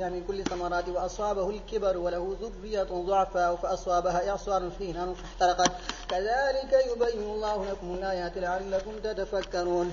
فأخرجها من كل ثمرات وأصابه الكبر وله ذرية ضعفاء فأصابها إعصار فيه نار فاحترقت كذلك يبين الله لكم الآيات لعلكم تتفكرون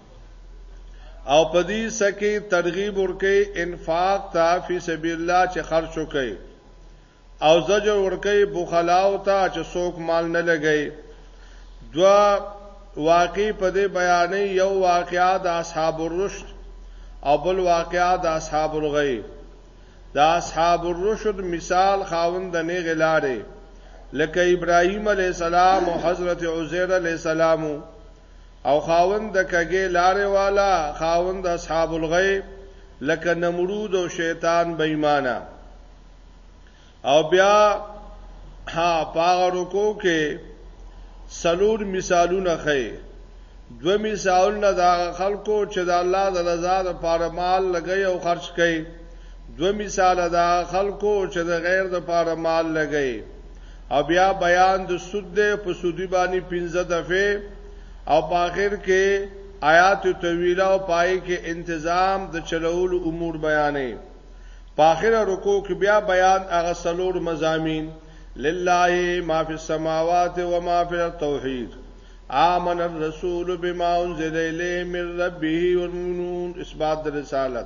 او په دې سکه ترغیب ورکې انفاق ته فی سبیل الله چې خرج وکړي او زجر ورکې بخلاو ته چې څوک مال نه لګي دوا واقع په دې بیانې یو واقعا د اصحاب الرشد او بل واقعا د اصحاب الغی د اصحاب الرشد مثال خاوند نه غلاره لکه ابراهیم علی السلام او حضرت عزیر علی السلام او خاوند د کږې لارې والا، خاوند اصحاب الغی، لکه نمرود او شیطان بې ایمانه. او بیا ها پاغه رکو کې سلور مثالونه خې دو مثالونه دا خلکو چې د الله د رضا لپاره مال لګي او خرج کوي دو مثال دا خلکو چې د غیر لپاره مال لګي او بیا بیان د سود ده په سودی باندې پنځه دفعه او په اخر کې آیات طویله او پای کې انتظام د چلول امور بیانې په اخر رکوع کې بیا بیان هغه سلور مزامین لله ما فی السماوات و ما فی التوحید آمن الرسول بما انزل الیه من ربه والمؤمنون اثبات رسالت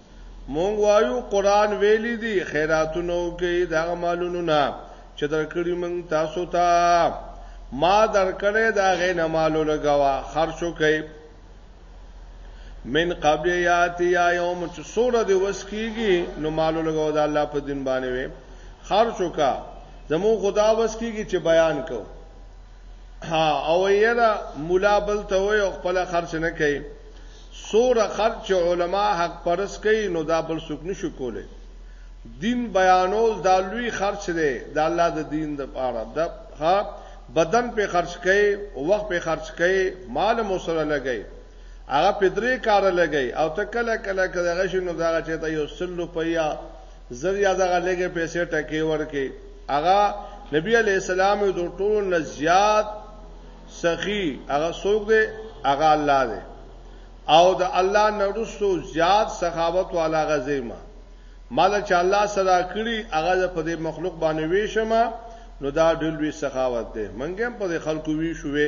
مونږ وایو قرآن ویلی دی خیراتونه وکړئ د هغه مالونو نه چې درکړي مونږ تاسو ته ما درکړی د هغې نه مال ولګوه خرچ وکړئ من قبل یاتی یا یوم چې سوره دی وس کیږي نو مال ولګوه د الله په دین باندې وي خرچ وکړه زمو خدا وس کیږي چې بیان کو ها او یلا مولا بل ته وي او خپل خرچ نه کوي سوره خرچ علما حق پرس کوي نو دا بل څوک نشو کولی دین بیانول دا لوی خرچ دی د الله د دین د پاره د ها بدن په خرچ کوي وخت په خرچ کوي مال مو سره لګي هغه په درې کار لګي او ته کله کله کله غشنو دا چې ته یو سل روپیا زر یا دغه لګه پیسې ټکې ورکې هغه نبی علی السلام د ټول نه زیات سخی هغه څوک دی هغه الله دی او د الله نرسو زیات سخاوت والا غزیمه مال چې الله صدا کړی هغه په دې مخلوق باندې ویشمه نو دا ډلوي سخاوت دی منګم په خلکو وی شوې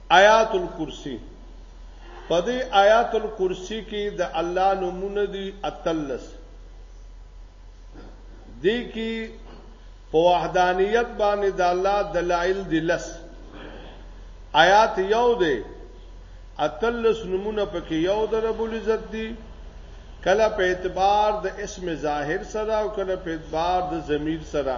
آیات الکرسی په دې آیات الکرسی کې د الله نمونه دي اتلس دې کې په وحدانیت باندې د الله دلایل دي لس آیات یو دی اتلس نمونه پکې یو د رب العزت دي کله په اعتبار د اسم ظاهر سره او کله په اعتبار د ضمیر سره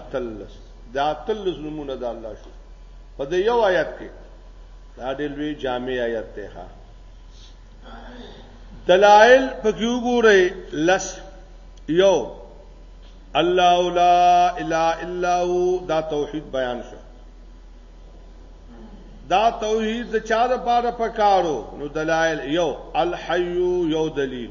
اتلس دا اتلس نمونه د الله شو په دې یو آیت کې دا ډېر لوی جامع آیت دی ها دلائل پکې وګورئ لس یو الله لا اله الا هو دا توحید بیان شو دا توحید د چا د پاره پکارو نو دلائل یو الحی یو دلیل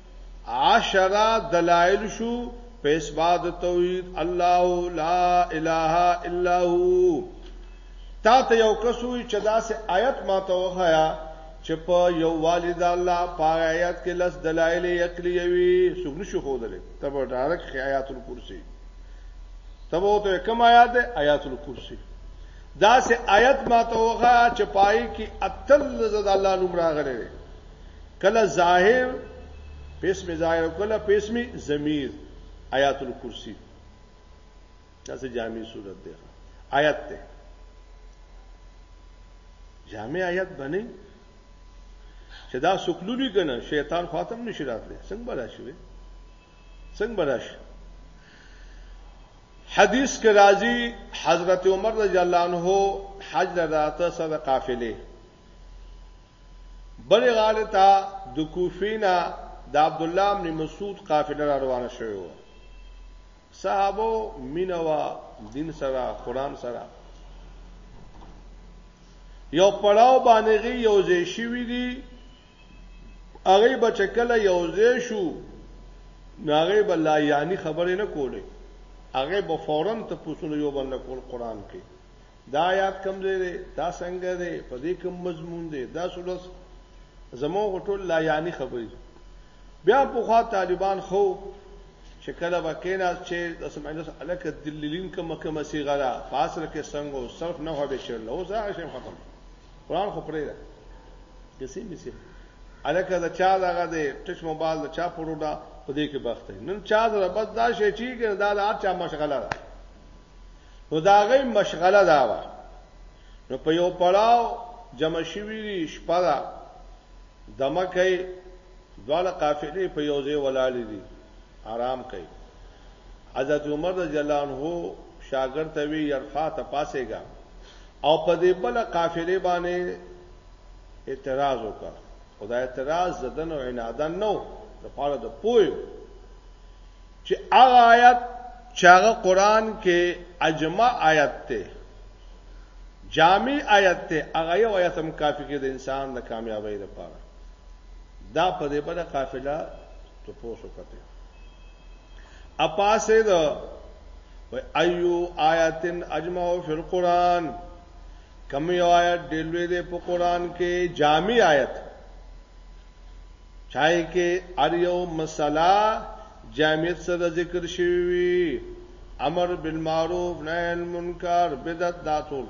عشره دلائل شو په اثبات توحید الله لا اله الا هو تا ته یو کسوی چې دا سه آیت ما ته وخایا چې په یو والد الله پاره آیات کې لس دلایل عقلی وي څوک نشو خودلې تب ډارک آیات الکرسی تب او ته کوم آیات ده آیات الکرسی دا سه آیت ما ته وغه چې پای کې اتل زد الله نوم راغلی کله ظاهر پیس می ظاهر او کله پیس می ضمیر آیات الکرسی دا څه جامع صورت ده آیات ده جامع آیات باندې چې دا سکلولي کنه شیطان خاتم نشی راتلی څنګه برا شوی څنګه برا شوی حدیث کې راځي حضرت عمر رضی الله عنه حج لراته سره قافله بل غاړه ته د کوفینا د عبد الله بن مسعود قافله را روانه شوې و صحابه مینوا دین سره قران سره یو پړاو باندې غي یو ځای شوی دی هغه بچکله یو ځای شو ناغه بل یعنی خبرې نه کولې هغه به فورن ته پوسل یو بل کول قران کې دا آیات کم دی دی دا څنګه دی په دې کوم مضمون دی دا سولس زمو غټول لا یعنی خبرې بیا په خوا طالبان خو چې کله وکینا چې د سمجلس الک دلیلین کوم کوم صیغه را فاصل کې څنګه صرف نه هبه شر له اوسه شم ختم قران خو پرې ده کسي مسی الک دا چا لغه دی ټچ موبایل دا چا پروډا په دې کې بخته نن چا زره بس دا شي چې دا د اچا مشغله ده نو دا غي مشغله دا و نو په یو پړاو جمع شوی دی شپه دا دمه کوي دواله قافلې په یو ځای ولاړې دي آرام کوي حضرت عمر رضی الله عنه شاګرد ته وی يرفع ته پاسېګا او په دې بل قافلې باندې اعتراض وکړ خدای اعتراض زدن او عنادن نو د پاره د پویو چې هغه آیت چې هغه قران کې اجماع آیت ته جامع آیت ته هغه یو آیت هم کافی کې د انسان د کامیابی لپاره دا په دې په قافله ته پوسو کته اپاسه دا و ایو آیاتن اجمع فی القران کم یو آیت دلوی دې په قران کې جامع آیت چای کې هر یو مسله جامد سره ذکر شوی وي امر بالمعروف نهی عن المنکر بدعت دا ټول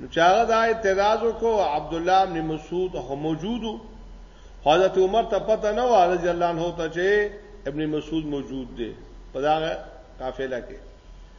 نو چاغه دا اعتراض وکړو عبد الله بن مسعود هم موجودو حضرت عمر ته پته نه و رضی الله عنه ته چې ابن مسعود موجود دی په دا قافله کې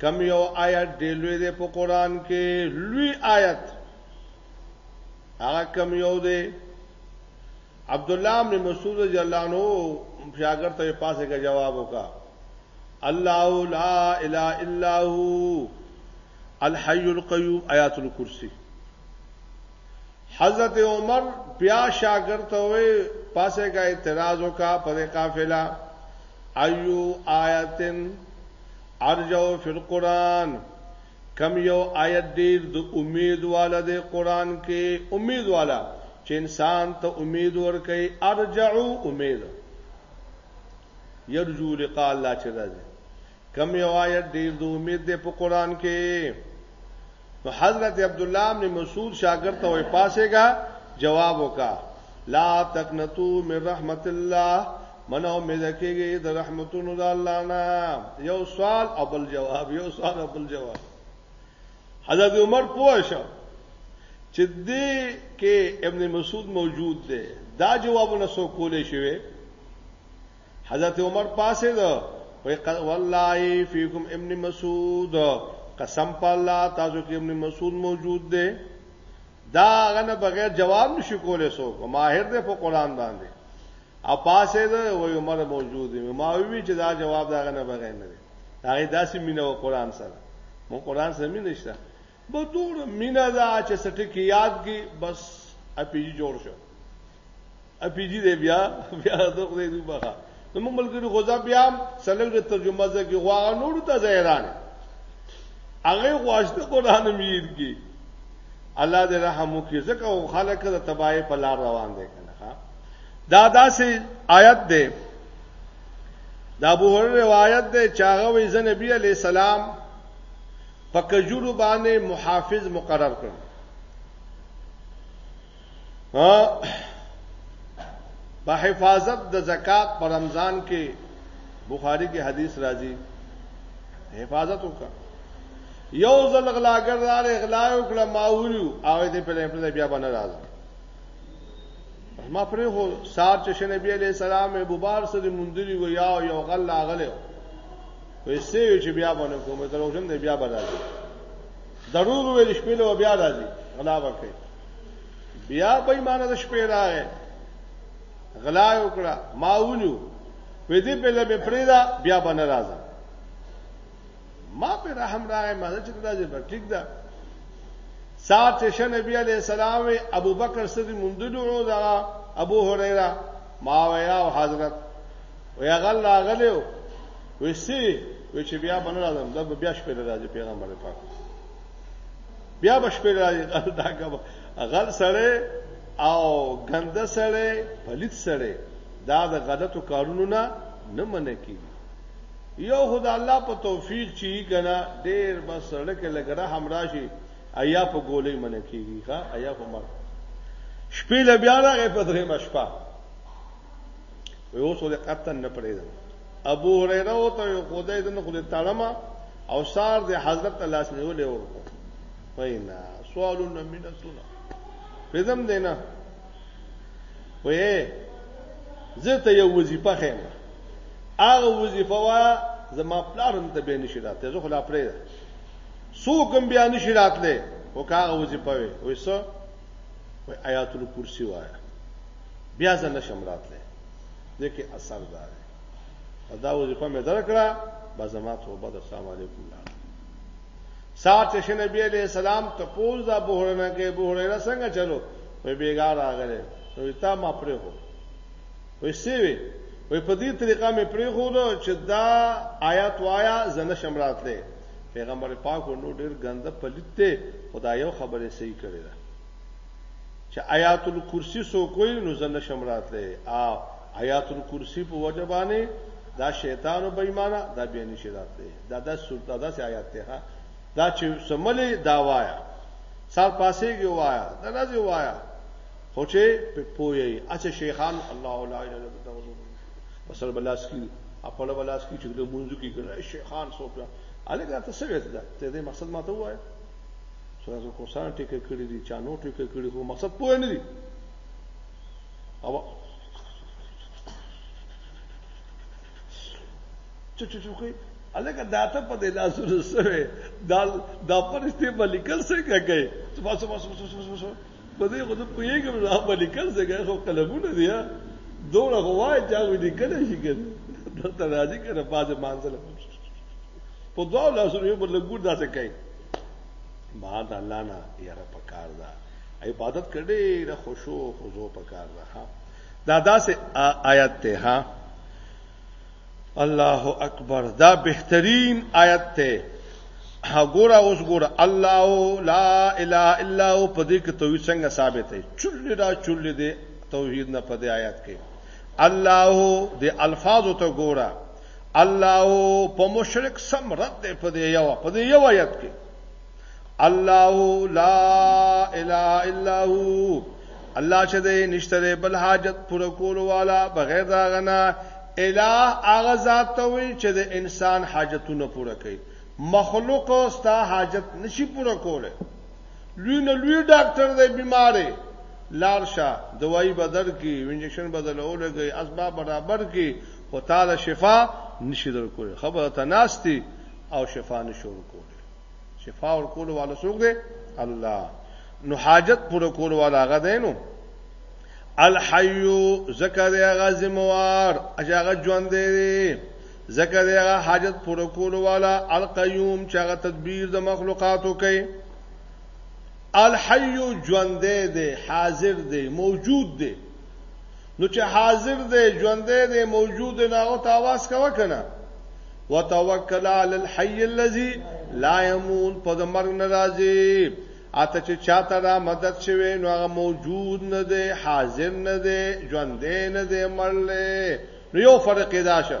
کم یو آیت دی لوی دی په قران کې لوی آیت هغه کم یو دی عبد الله بن مسعود رضی الله عنه شاګرد ته پاسه کا جواب وکا الله لا اله الا هو الحي القيوم آیات الکرسی حضرت عمر بیا شاګرد ته وې پاسه کا اعتراض وکا پر قافله ایو آیتن ارجو فی القرآن کم یو آیت ډیر د امید والا دی قرآن کې امید والا چې انسان ته امید ورکړي ارجعو امید یرجو لقاء الله چې راځي کم یو آیت ډیر د امید دی په قرآن کې نو حضرت عبد الله بن مسعود شاګرد ته وای پاسېګا جواب وکا لا تقنتو من رحمت الله منو مې دکېږي د رحمتونو د الله نه یو سوال او بل جواب یو سوال او بل جواب حضرت عمر پوه شو چې دې کې ابن مسعود موجود دی دا جوابونه سو کولې شوی حضرت عمر پاسه ده وی والله فیکم ابن مسعود قسم په الله تاسو کې ابن مسعود موجود دی دا غنه بغیر جواب نشي کولای سو ماهر دی په قران باندې او پاسه ده او عمر موجود دی ما وی چې دا جواب دا نه بغیر نه دی هغه داسې مینه او قران سره مو قران سره مینه نشته به دور مینه دا چې سټه کې یاد کی بس اپیجی جوړ شو اپیجی دی بیا بیا دغه دی دوبه نو موږ ملګری غزا بیا سلنګ ترجمه ځکه غوا نور ته زیران هغه غوښته قران میر کی الله دې رحم وکړي ځکه خلک د تباہی په لار روان دي دا داسې آیت دی دا ابو هرره روایت دی چې هغه وی ز نبی علی سلام په کجورو باندې محافظ مقرر کړ ها په حفاظت د زکات پر رمضان کې بخاری کې حدیث راځي حفاظت وکړه یو ځل غلاګر دار اغلا وکړه ماوریو او دې په لپاره بیا باندې راځي ما پرې هو سار چې نبی عليه السلام ابو بار سره مندري و یا یو غل لاغله وې سې چې بیا باندې کوم درو جن دی بیا بدل ضرور وې شپې له بیا راځي غلا ورکړي بیا به ایمان د شپې راغې غلا وکړه ماونو وې دې په لمه پرې دا بیا باندې راځي ما په رحم راغی ما چې دا دې بټیک ده سات چې نبی علی السلام ابو بکر صدیق مندلو دا ابو هريره ما ویا او حضرت ویا غل راغلو وسی و چې بیا بنه راځم دا بیا شپه راځي پیغمبر پاک بیا بشپه راځي دا غل سره او ګنده سره پلیت سره دا د غلطو کارونو نه نه منکې یو خدا الله په توفیق چی کنا ډیر بس سړک لګره هم راشي ایا په ګولې من کیږي ښا ایا په مر شپې له بیا راغې په درې مشپا یو څو د قطن نه پرې ده ابو هريره او ته یو خدای دنه خدای تعالی او سار د حضرت الله سره ولې ورکو وینا سوالونه مینه سونه پدم دینا وې زه ته یو وظیفه خیم هغه وظیفه وا زما پلارم ته به نشی راته زه خلا پرې سوکم بیا نشی راتله او کاغه وظیفه وي وېسو وې آیات الکرسی وای بیا زه نشم راتله ځکه اثر دار دا وظیفه مې درکړه با زما توبه د سلام علیکم سار چې شنه بي عليه السلام ته پوز دا بوهرنه کې بوهرنه څنګه چلو وې بیګار راغله وې تا ما پرې هو وې سی وې وې په دې طریقه مې پرې هو دا چې دا آیات وایا زنه شمرات له پیغمبر پاک نو ډیر ګنده پلیته خدایو خبره صحیح کړی دا چې آیات الکرسی سو کوئی نو زنه شمرات له آ آیات الکرسی په وجبانه دا شیطان او بېمانه دا به نشی راته دا د سورته دا سي آیات ته دا چې سملې دا وایا سر پاسې کې وایا دا راځي وایا خو چې په پوي اچ شیخان الله لا اله الا الله تعالی وسر بلاس کی خپل بلاس کی چې د منځو کې کنه شیخان سوپیا الګا ته څه وځه ته دې مقصد ماته وای سورہ کوسان ټیک کړی دي چا نو ټیک کړی خو مقصد پوه نه دي او چې چې چې کوي الګا داته په دې لاسو رسوي دا دا پرسته بلیکل سره کوي سبا سبا سبا سبا سبا په دې غو په یې کې دا بلیکل سره کوي خو قلمونه دی دوړه هواي چاوي دي کله شي کوي دا ته راځي کنه باز مانځل په دوه لاسو یې بل ګور داسې کوي ما دا الله نه یاره پکار دا عبادت کړي له خوشو خضوع پکار ده دا داسې آیت ته ها الله اکبر دا بهترین آیت ته ګوره اوس ګوره الله لا اله الا هو په دې کې توحید څنګه ثابت دی چول دا چول دی توحید نه په دې آیت کې الله دې الفاظ ته ګوره الله په مشرک سم رد دی په دې یو په دې یو آیت کې الله لا اله الا هو الله چې دې نشته بل حاجت پر کول والا بغیر دا غنا الہ هغه ذات ته وي چې د انسان حاجتونه پوره کوي مخلوق ستا حاجت نشي پوره کوله لوی نه لوی ډاکټر دی بیماره لار شه دوايي بدل کی انجکشن بدلول کوي اسباب برابر کی خو تعالی شفا نشي درکول خبره ته ناشتي او شفا نشور کوله شفا ورکول والا څوک دی الله نو حاجت پر کول والا هغه دی نو الحي زکه دی هغه زموار هغه ژوند دی زکه دی هغه حاجت پر کول والا القيوم چې هغه تدبیر د مخلوقاتو کوي الحي ژوند دی حاضر دی موجود دی نو چې حاضر دی ژوندې دی موجود دی نو ته आवाज کوا کنه وتوکل علی الحی الذی لا یمون په د مرګ ناراضی اته چې چاته را مدد شوی نو هغه موجود نه دی حاضر نه دی ژوندې نه دی مرلې نو یو فرق دا شه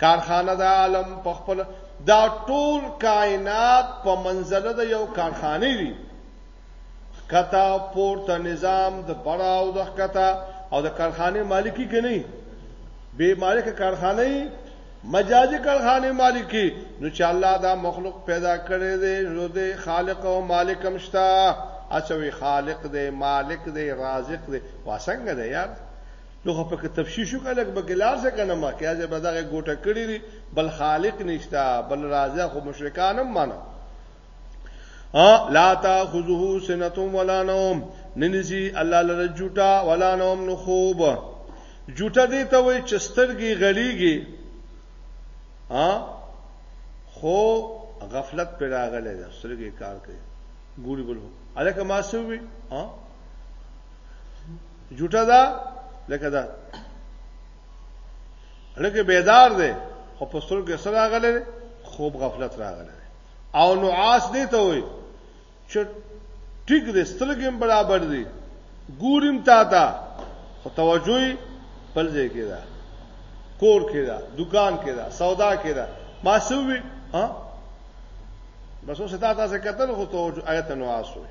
کارخانه د عالم په خپل دا ټول کائنات په منزله د یو کارخانه وی کتا پورته نظام د بڑا او د کتا او د کارخانه مالکی کني به مالک کارخانه مجازي کارخانه مالکی نو چې الله دا مخلوق پیدا کړی دی نو د خالق او مالک هم شته اچوي خالق دی مالک دی رازق دی واسنګ دی یار نو خو پکې تفشیش وکړه لکه به ګلار څه کنه ما کیا ځه به دغه ګوټه کړی دی بل خالق نشتا بل رازه خو مشرکان هم مانه ها لا تاخذه سنه ولا نوم ننسی الله لره جوټا ولا نوم نو خوب جوټه دی ته وای چسترګي غړیږي ها خو غفلت پر راغله ده سرګي کار کوي ګوري بلو الکه ما سوي ها جوټه ده لکه دا لکه بیدار دی خو په سترګو کې سره راغلی خوب غفلت راغلی او نعاس دی ته وي چې ټیک دې سترګې برابر دي ګورم تا ته خو توجه بل ځای کې ده کور کې ده دکان کې ده سودا کې ده ما سوي ها بس اوس تا تاسو کتل خو توجه آیت نو آسوي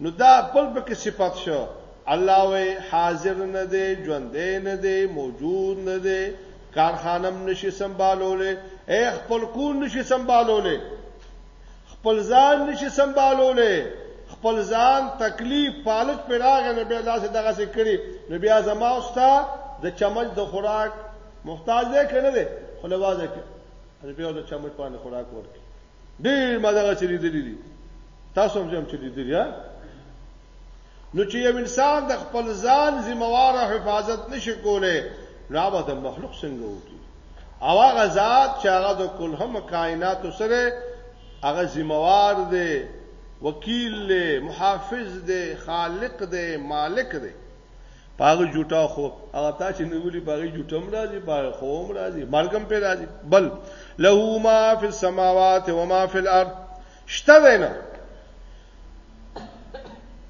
نو دا بل پکې صفت شو الله وی حاضر نه دی ژوند نه دی موجود نه دی کارخانم نشي سمبالولې اے خپل کون نشي سمبالولې خپل ځان نشي سمبالولې خپل ځان تکلیف پالج پیراغه نه بیا داسې دغه څه کړی نو بیا زما اوستا د چمچ د خوراک محتاج دی کنه دی خلوازه کې بیا د چمچ باندې خوراک ورکړي ډیر مزه چری دي دي تاسو هم جام چې دي دی نو چې یو انسان د خپل ځان ذمہوار حفاظت نشي کوله نو هغه د مخلوق څنګه وږي او هغه ذات چې هغه د کل هم کائنات سره هغه ذمہوار دی وکیل دی محافظ دی خالق دی مالک دی پاغه جوټا خو هغه تا چې نیولې پاغه جوټم راځي پاغه خوم راځي مرګم په راځي بل له ما فی السماوات و ما فی الارض شته وینا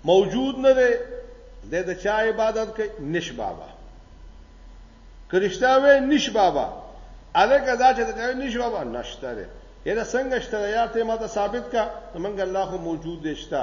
موجود نه دی د د چا عبادت کوي نش بابا کرشتا وې نش بابا الګه دا چې ته نش بابا نشته دی یره څنګه شته یا ته ماته ثابت کا منګ الله خو موجود دی شته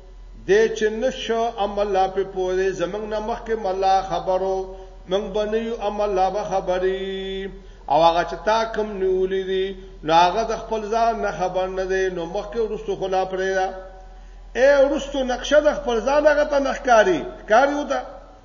دی چې نشو ام الله په پوری زمنګ نه مخکې ملا خبرو منګ بنیو ام الله به خبري او هغه چې تا کم نیولې دي نو هغه د خپل ځان نه خبر نه دی نو مخکې ورستو خلا پرې را اے ورستو نقشه د خپل ځان هغه ته نخکاری کاری وته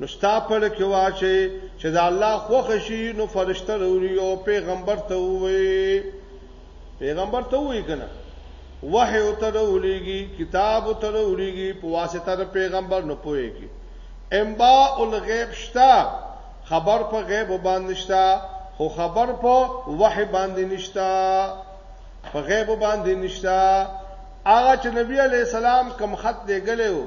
نو ستا په لکه واچي چې دا الله خوښ شي نو فرشته وروړي او پیغمبر ته ووي پیغمبر ته ووي کنه وحی او تر ولېږي کتاب او تر ولېږي په واسطه د پیغمبر نو پويږي امبا الغیب شتا خبر په غیب باندې شتا خو خبر په وحی باندې نشتا په غیب باندې نشتا هغه چې نبی علی السلام کم خط دی ګلو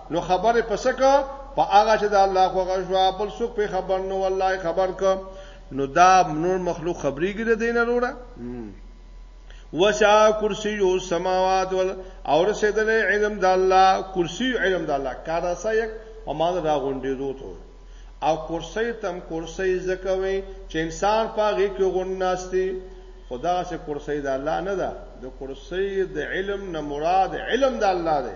نو خبر په څه کا په هغه چې د الله خو غشوا بل څوک په خبر نو والله خبر کا نو دا نور مخلوق خبريږي د دین وروړه وسع کرسی او سماوات ول او رسیدل علم د الله کرسی علم د الله کارسا یک او ما را غونډې دوه ته او کرسی تم کرسی زکوي چې انسان پاږي کې غونناستي خدا سے کرسی د الله نه ده د کرسی د علم نه مراد علم د الله ده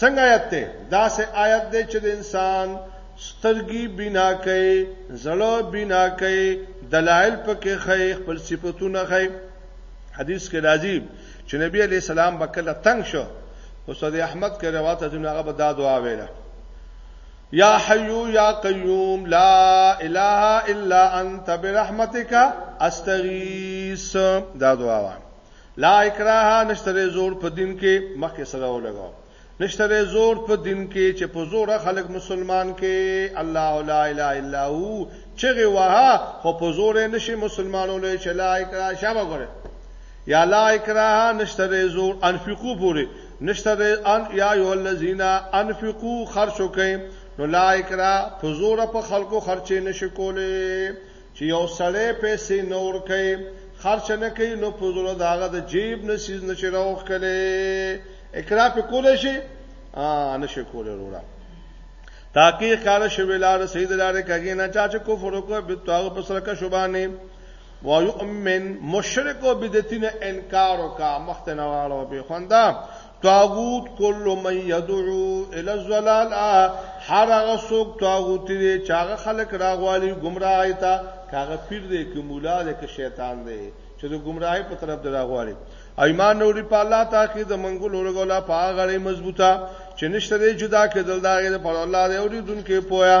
څنګه آیت دی؟ داسې آیت دی چې د انسان سترګي بنا کوي، زړه بنا کوي، دلایل پکې خي، خپل صفاتونه خي. حدیث کې راځي چې نبی علی سلام بکله تنگ شو او سید احمد کې روایت دی هغه به دا دعا ویله یا حیو یا قیوم لا اله الا انت برحمتک استغیث دا دعا وه لا اکراه نشتره زور په دین کې مخکې سره ولګو نشتره زور په دین کې چې په زور خلک مسلمان کې الله لا اله الا هو چې واه خو په زور نشي مسلمانونه چې لا اکراه شابه ګره یا لا اکراه نشتره زور انفقو پوری نشتره ان یا ایو الذین انفقو خرج وکئ نو لا اکراه په زور په خلکو خرچې نشي کوله چې یو سړی پیسې نه ورکوي، خرچه نه کوي، نو په زړه د هغه د جیب نه څیز نه شي راوښکلی. اقرا پې کولی شي؟ نه شي کولی وروره. تحقیق کار شوی لار سید لار کګی نه چا چې کفر وکړ به توغه په سره کا شوبانه و یؤمن مشرک او بدعتین انکار وکا مختنه واړو به خوندا طاغوت کل من يدعو الى الضلال هر هغه څوک طاغوت دی چې هغه خلک راغوالي گمراهی ته کاغه پیر دی کې مولا دی کې شیطان دی چې د گمراهی په طرف دی راغوالي ایمان نوري په الله تعالی کې د منګول ورغولا په هغه غړې مضبوطه چې نشته جدا کېدل دا غیر پر الله دی او دې دن کې پویا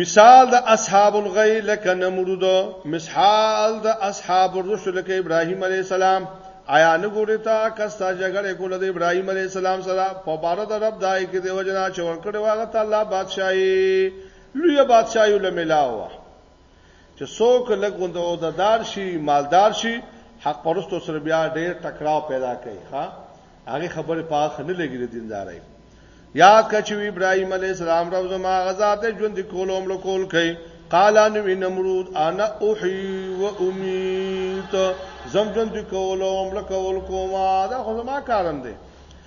مثال د اصحاب الغی لکه نمرود مثال د اصحاب الرشد لکه ابراهیم علی السلام آیا نه ګوري تا کستا جګړه کوله د ابراهیم علی السلام سره په بار د رب دای کې د وجنا چور کړي واغه تعالی بادشاہي لوی بادشاہي له ملاوه چې څوک لږ غوند او ددار شي مالدار شي حق پرستو سره بیا ډېر ټکراو پیدا کوي ها هغه خبره په اخ نه لګي د دینداري یا کچو ابراهيم عليه السلام رب زما غزا ته ژوند کول عمر کول کوي قال ان نمرود انا احي و اميت زم ژوند کول عمر کول کوما دا خو زما کارم دی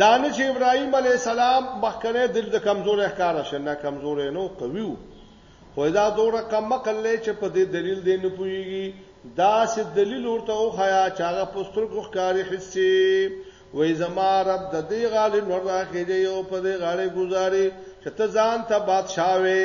دا نه چې ابراهيم عليه السلام مخکنه دل د کمزورې ښکار شه نه کمزورې نو قوي وو خو دا دوره کم مقلې چې په دې دلیل دی نه پويږي دا سې دلیل ورته او خیا چې هغه پستر کو ښکاری حصے وې زما رب د دې غالي نور راخې دی او په دې غاړي گزاري چې ته ځان ته بادشاہ وې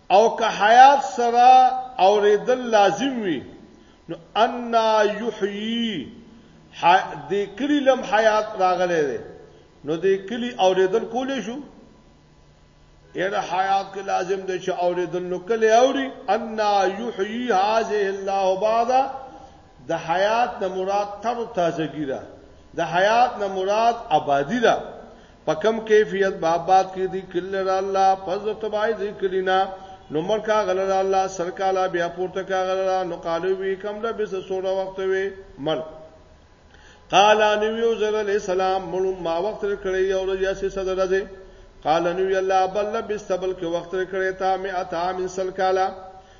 او که حیات سره اوریدل لازم وي نو انا یحیی د کلی لم حیات راغلی دی نو د کلی اوریدل کولی شو یره حیات کې لازم دی چې اوریدل نو کله اوري ان یحیی هذه الله بعد د حیات نه مراد تر تازګی ده د حیات نه مراد آبادی ده پکم کیفیت بابات کی دی کل را الله پس د تبای دی کلینا نو مر کا غل را الله سر کالا بیا پورته کا غل را نو قالو وی کم له بس سوره وخت وی مر قال نو یو زر علی السلام مړ ما وخت کړی او ریا سی صدر راځي قال نو الله بل بس تبل کې وخت کړی تا می اتا من سل کالا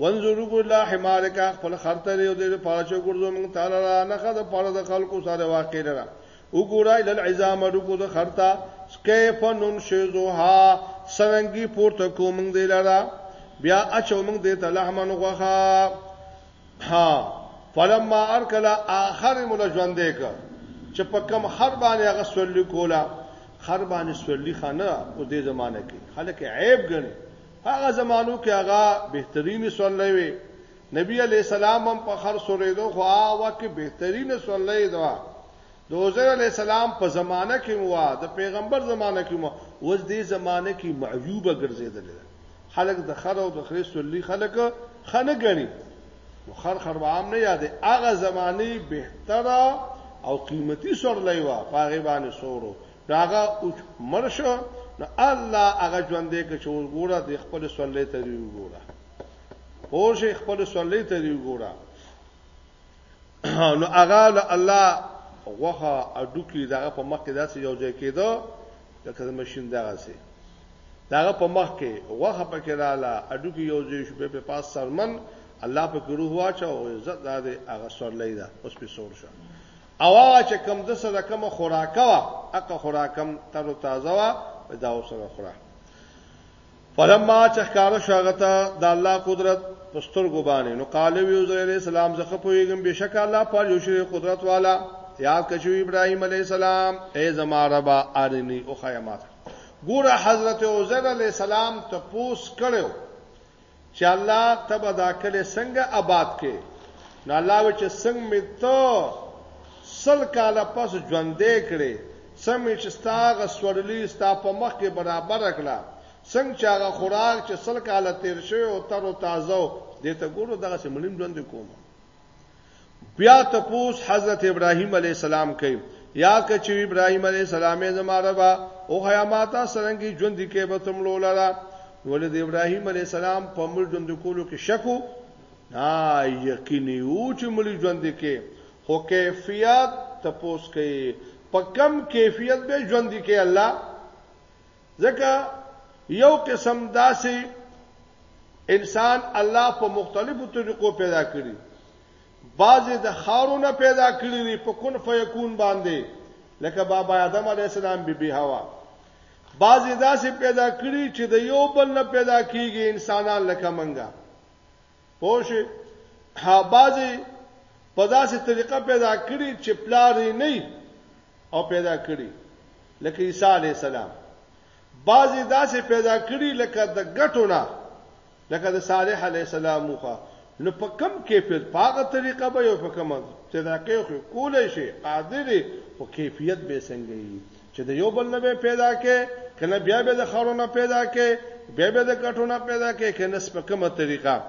وانظر وګور لا حمارک خپل خرته لري او د پاره چې ګورځو موږ تعالی را نه خد پاره د خلکو سره واقع لره وګورای لل عظام رکو د خرتا کیف نن شذوها سرنګي پورته کوم موږ دی لره بیا اچو موږ دی ته لحمن غوخه ها فلما ارکلا اخر مل ژوند دیک چې په کم خر باندې هغه سولې کولا خر باندې سولې خانه او دې زمانه کې خلک عیب ګڼي هغه زمانو کې هغه بهترینې صلی وي نبی علی السلام هم په خر سورېدو خو هغه وخت کې بهترینې صلی دا د عزیر علی السلام په زمانه کې مو د پیغمبر زمانه کې مو وز دې زمانه کې معیوبه ګرځیدل خلک د خر او د خرې صلی خلک خنه غني نو خر خر عام نه یادې هغه زمانه بهتره او قیمتي سورلی و پاغه باندې سورو نو هغه مرشو نو الله هغه ژوند دې کې چې وګوره د خپل سولې ته دی وګوره پوه خپل سولې ته دی وګوره نو هغه له الله غوخه اډو کې دغه په مخ کې داسې یو ځای کېدو لکه د ماشين دغه سي داغه په مخ کې غوخه پکې رااله اډو کې یو ځای شپه په پاس سرمن الله په روح واچو عزت داده هغه سورلې ده اوس په سور شه او هغه چې کوم د سره کوم خوراکه وا اقه خوراکم تر تازه وا دا وسره خوره فلما چخکار شغتا د الله قدرت پستر ګبانه نو قال وی عزر علی السلام زخه پویګم بشک الله پر یو شری قدرت والا یاد کچو ابراهیم علی السلام ای زما ربا ارنی او خیمات ګوره حضرت عزر علی السلام ته پوس کړو چه الله ته به دا کلی سنګه اباد کې نو الله وی چې سنګ می ته سل کال پس ژوندې کړي سم چې ستا غسورلی ستا په مخ کې برابر کړه څنګه چې هغه خوراک چې سل کال تیر شوی او تر تازه دې ته ګورو دغه سملیم ژوند کوم بیا تپوس حضرت ابراهیم علی السلام کوي یا کچو ابراهیم علی السلام زما ربا او خیاماتا سرنګي ژوند کې به تم لولالا ولید ابراهیم علی السلام په مل ژوند کولو کې شکو ها یقیني او چې مل ژوند کې خو کیفیت تپوس کوي په کم کیفیت به ژوند کې الله ځکه یو قسم داسې انسان الله په مختلفو طریقو پیدا کړی بعضې د خارونه پیدا کړی دی په کن فیکون باندې لکه بابا آدم علی السلام بی بی حوا بعضې داسې پیدا کړی چې د یو بل نه پیدا کیږي انسانان لکه منګه پوه شئ ها بعضې په داسې طریقه پیدا کړي چې پلار یې نه او پیدا کړي لکه عیسی علی السلام بعضې داسې پیدا کړي لکه د ګټو نه لکه د صالح علی السلام مخه نو په کم کیفیت پاغه طریقه به یو په کومه چې دا کې کولای شي قادر او کیفیت به څنګه وي چې د یو بل نه به پیدا کې کنه بیا به د خارونه پیدا کې بیا به د کټونه پیدا کې کنه سپکمه طریقه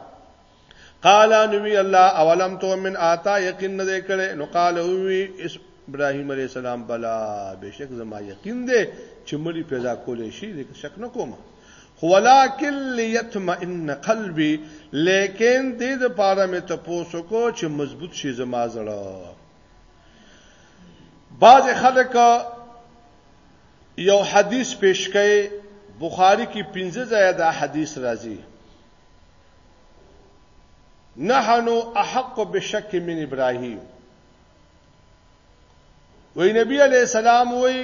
قال نبی الله اولم تو من آتا یقین نه کړي نو قال وی ابراهیم علی السلام بلا بشک زما یقین دی چې مړي پیدا کولې شي د شک نه کوم ولکن لیتمئن قلبی لیکن دې د پاره مې ته پوسو کو چې مضبوط شي زما زړه بعض خلک یو حدیث پیش کړي بخاری کې 15 ځای دا حدیث راځي نحنو احق بشک من ابراهیم وی نبی علیہ السلام وی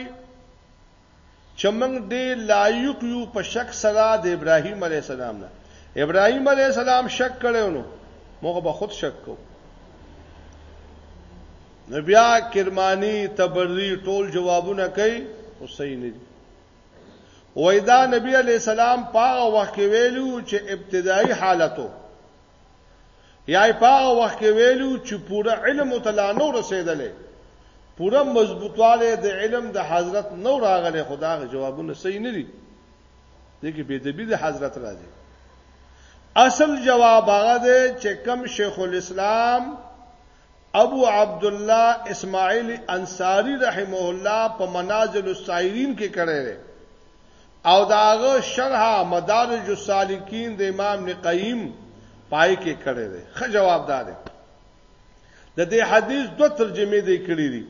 چه موږ ډیر لایق یو په شک سره د ابراهیم علیه السلام نه ابراهیم علیه السلام شک کړو نو موږ به خود شک کو نو بیا کرمانی تبری ټول جوابونه کوي او صحیح نه دي وای دا نبی علی السلام په وخت کې ویلو چې ابتدایي حالتو یا یې په هغه وخت کې ویلو چې پوره علم ته لا نه رسېدلی پوره مضبوطوالی د علم د حضرت نو راغلی خو دا جوابونه صحیح نه دي دې کې بيدبي د حضرت راځي اصل جواب هغه دی چې کم شیخ الاسلام ابو عبدالله اسماعیل انصاري رحمه الله په منازل السائرین کې کړی دی او د هغه شرح مدارج السالکین د امام نقیم پای کې کړی دی خه جواب دار د دې حدیث دوه ترجمه دی کړی دي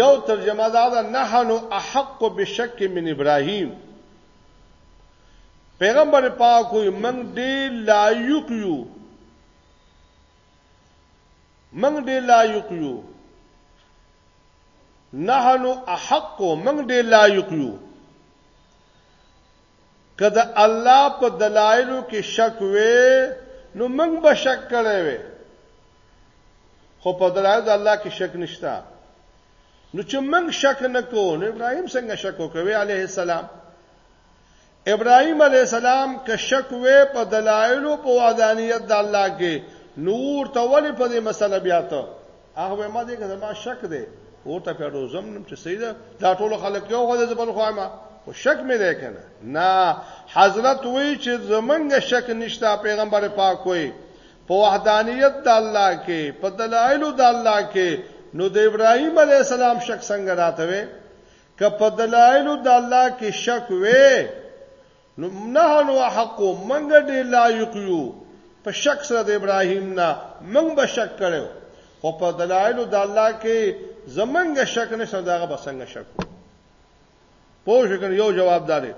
یو ترجمه دا ده نحنو احق بشک من ابراهیم پیغمبر پاک وي من دې لایق یو موږ ډېر لایق یو نحن احق موږ ډېر لایق یو کله الله په دلایلو کې شک وې نو موږ به شک کړی وې خو په دلایلو د الله کې شک نشته نو چې موږ شک نکو نو ابراهيم څنګه شک وکوي عليه السلام ابراهیم علیه السلام که شک وې په دلایلو په وحدانیت د الله کې نور ته ولې په دې مسله بیا ته هغه ما دې که زما شک دی ورته په روزم نم چې سیده دا ټول خلک یو خو د بل خو ما خو شک مې دی کنه نه حضرت وی چې زمنګ شک نشتا پیغمبر پاک وی په وحدانیت د الله کې په دلایل د الله کې نو د ابراهیم علی السلام شک څنګه راته وی که په دلائلو د الله کې شک وی نو نحن وحق منګ ډیر لایق یو په شک سره د ابراهیم نه منګ به شک کړو خو په دلایلو د الله کې زمنګ شک نه سره داغه بسنګ شک پوه شو یو جواب داري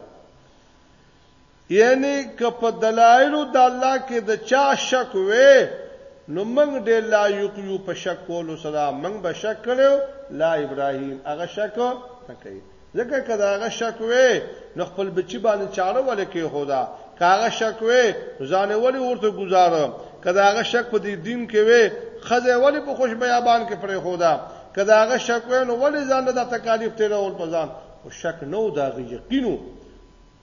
یعنی که په دلایلو د الله کې د چا شک وی نو موږ ډیر لایق یو په شک کولو سره موږ به شک کړو لا ابراهیم هغه شک نه کوي ځکه که دا هغه شک وی نو خپل بچی باندې چاړه ولې کې خدا که هغه شک وی ځان ولې ورته گزاره که دا هغه شک په دې دین کې وی خزه ولې په خوش بیابان کې پرې خدا که دا هغه شک وی نو ولې ځان د تکالیف تیرول په ځان او شک نو دا یقینو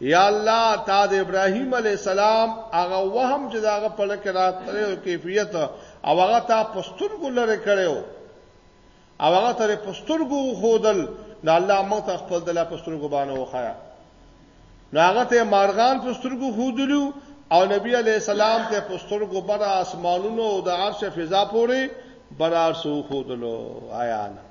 یا الله تا د ابراهیم علی السلام هغه وهم چې داغه په لکه راتلې او کیفیت او هغه تا پستون ګلره کړو او هغه تر پسترګو خودل نو الله موږ ته خپل دلا پسترګو باندې وخایا نو هغه ته مارغان پسترګو خودلو او نبی علی السلام ته پسترګو بر اسمانونو او د عرش فضا پورې برار سو خودلو آیا نه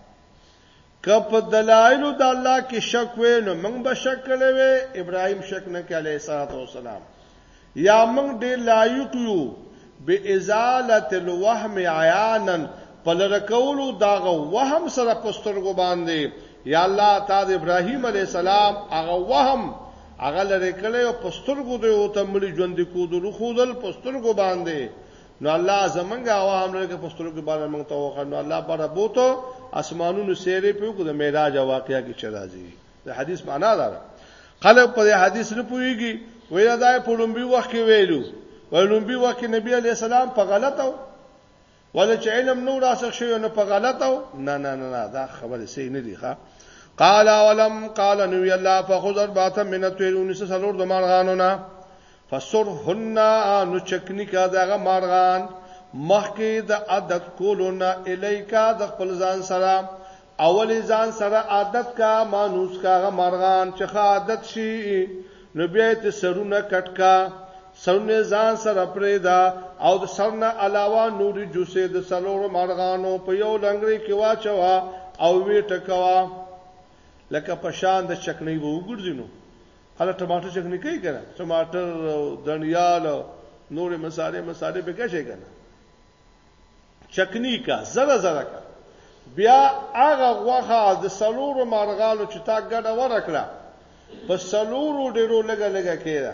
که په دلائلو د الله کښې شک وې نو مونږ به شک کړې وې، ابراهیم شک نه کړ علیه الصلوة والسلام، یا مونږ ډیر لائق یو بازالة الوهم عیانا په لره کولو داغه وهم سره په سترګو باندې، یا الله تا د ابراهیم علیه السلام هغه وهم هغه لرې کړې او په سترګو د او ته مړي ژوندي کودل وښودل په سترګو باندې نو الله زمنګ عوام لرګه پسترو کې باندې موږ ته وخه نو الله بره بوته اسمانونو سیرې په کو د معراج واقعیا کې چرایي د حدیث معنا دا خلک په حدیث نه پويږي ویل دا په لومبي وخت کې ویلو ولومبي وخت کې نبی عليه السلام په غلطه ول چې علم نو راسخ شوی نو په غلطه نه نه نه دا خبره سي نه دی ښا قال ولم قال نبی الله فخذ اربعه من الطير ونس سلور د مارغانو نه فسرهن نو چکنی کا دغه مارغان مخکې د عادت کولو نه الیکا د خپل ځان سره اولی ځان سره عادت کا مانوس کاغه مارغان چې عادت شي نو بیا ته سرونه کټکا سرونه ځان سره پرې دا او د سرنه علاوه نور جوسه د سلور مارغانو په یو لنګری کې واچوا او وی ټکوا لکه پشان د چکنی وو ګرځینو هله ټماټر چکنی کوي کنه ټماټر او دنیال او نور مصالې مصالې به کښې کنه چکنی کا زره زره کا بیا هغه غوخه د سلورو مارغالو چې تا ګډه ورکړه په سلورو ډیرو لګه لګه کېده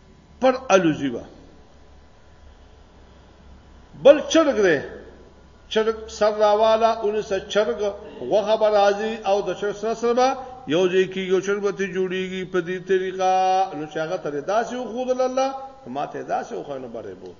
پر الوزی با بل چرګ دی چرګ سر راواله اونې سره چرګ غوخه به راځي او د چرګ سره سره به یو ځای کې یو چرګ به ته جوړیږي په دې طریقه نو چې هغه ته داسې وخود الله ما ته داسې وخونه بره بوت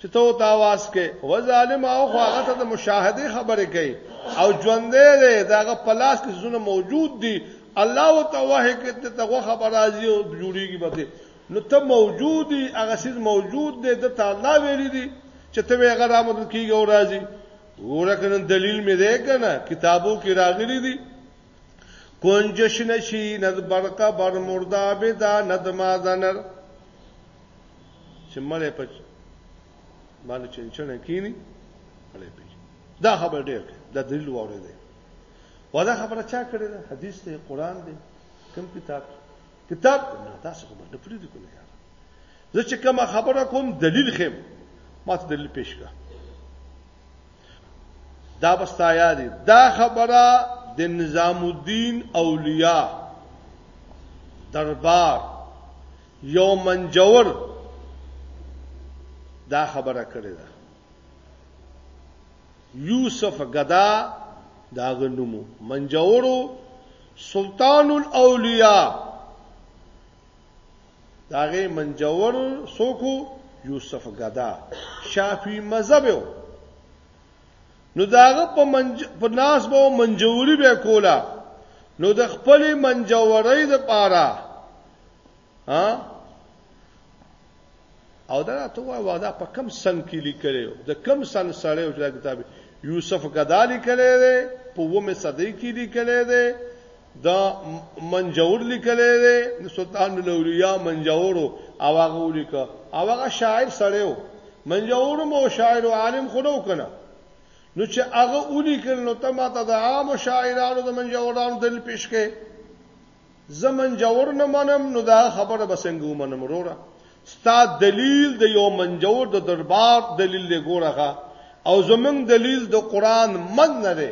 چې ته او تاواز کې و ظالم او خو هغه ته د مشاهده خبرې کوي او ژوندې ده داغه پلاس کې زونه موجود دي الله او توه کې ته تغه خبر راځي او جوړيږي به نو ته موجود دي هغه سیز موجود دي د تعالی ویلي دي چې ته هغه رامد کیږي او راځي ورکه نن دلیل مې ده کنه کتابو کې راغلي دي کنجش نشی ند برقه بر مردابه دا ند مازنر چې مړې په باندې چنچنه کینی مړې پی دا خبر ډیر دا دلیل واره دی ودا خبره چا کړې ده حدیث دی قران دی کوم کتاب کتاب نه تاسو کوم نه پری دی کوله یار زه چې کوم خبره کوم دلیل خیم ما ته دلیل پیش کړه دا بستا یاد دا خبره د نظام الدین اولیاء دربار یو منجور دا خبره کړې ده یوسف غدا دا غنمو منجورو سلطان الاولیاء داغه منجور سوکو یوسف غدا شافعی مذهب یو نو داغه په منج په ناس به منجوري به کولا نو د خپل منجورۍ د پاره ها او دا ته وای وادا په کم سن کې لیکلو د کم سن سره یو ځای کتاب یوسف غدالی کړي دی په ومه صدې کې لیکلې دی دا منجور لیکلې دی سلطان الاولیاء منجورو او هغه ولیکه او هغه شاعر سره یو منجور مو شاعر او عالم خو نو کنه نو چې هغه اولی کړي نو ته ماته د عام شاعرانو د منجورانو دل پیش کړي زه منجور نه منم نو دا خبره به څنګه ومنم وروره ستا دلیل د یو منجور د دربار دلیل دی ګورغه او زمنګ دلیل د قران من نه دی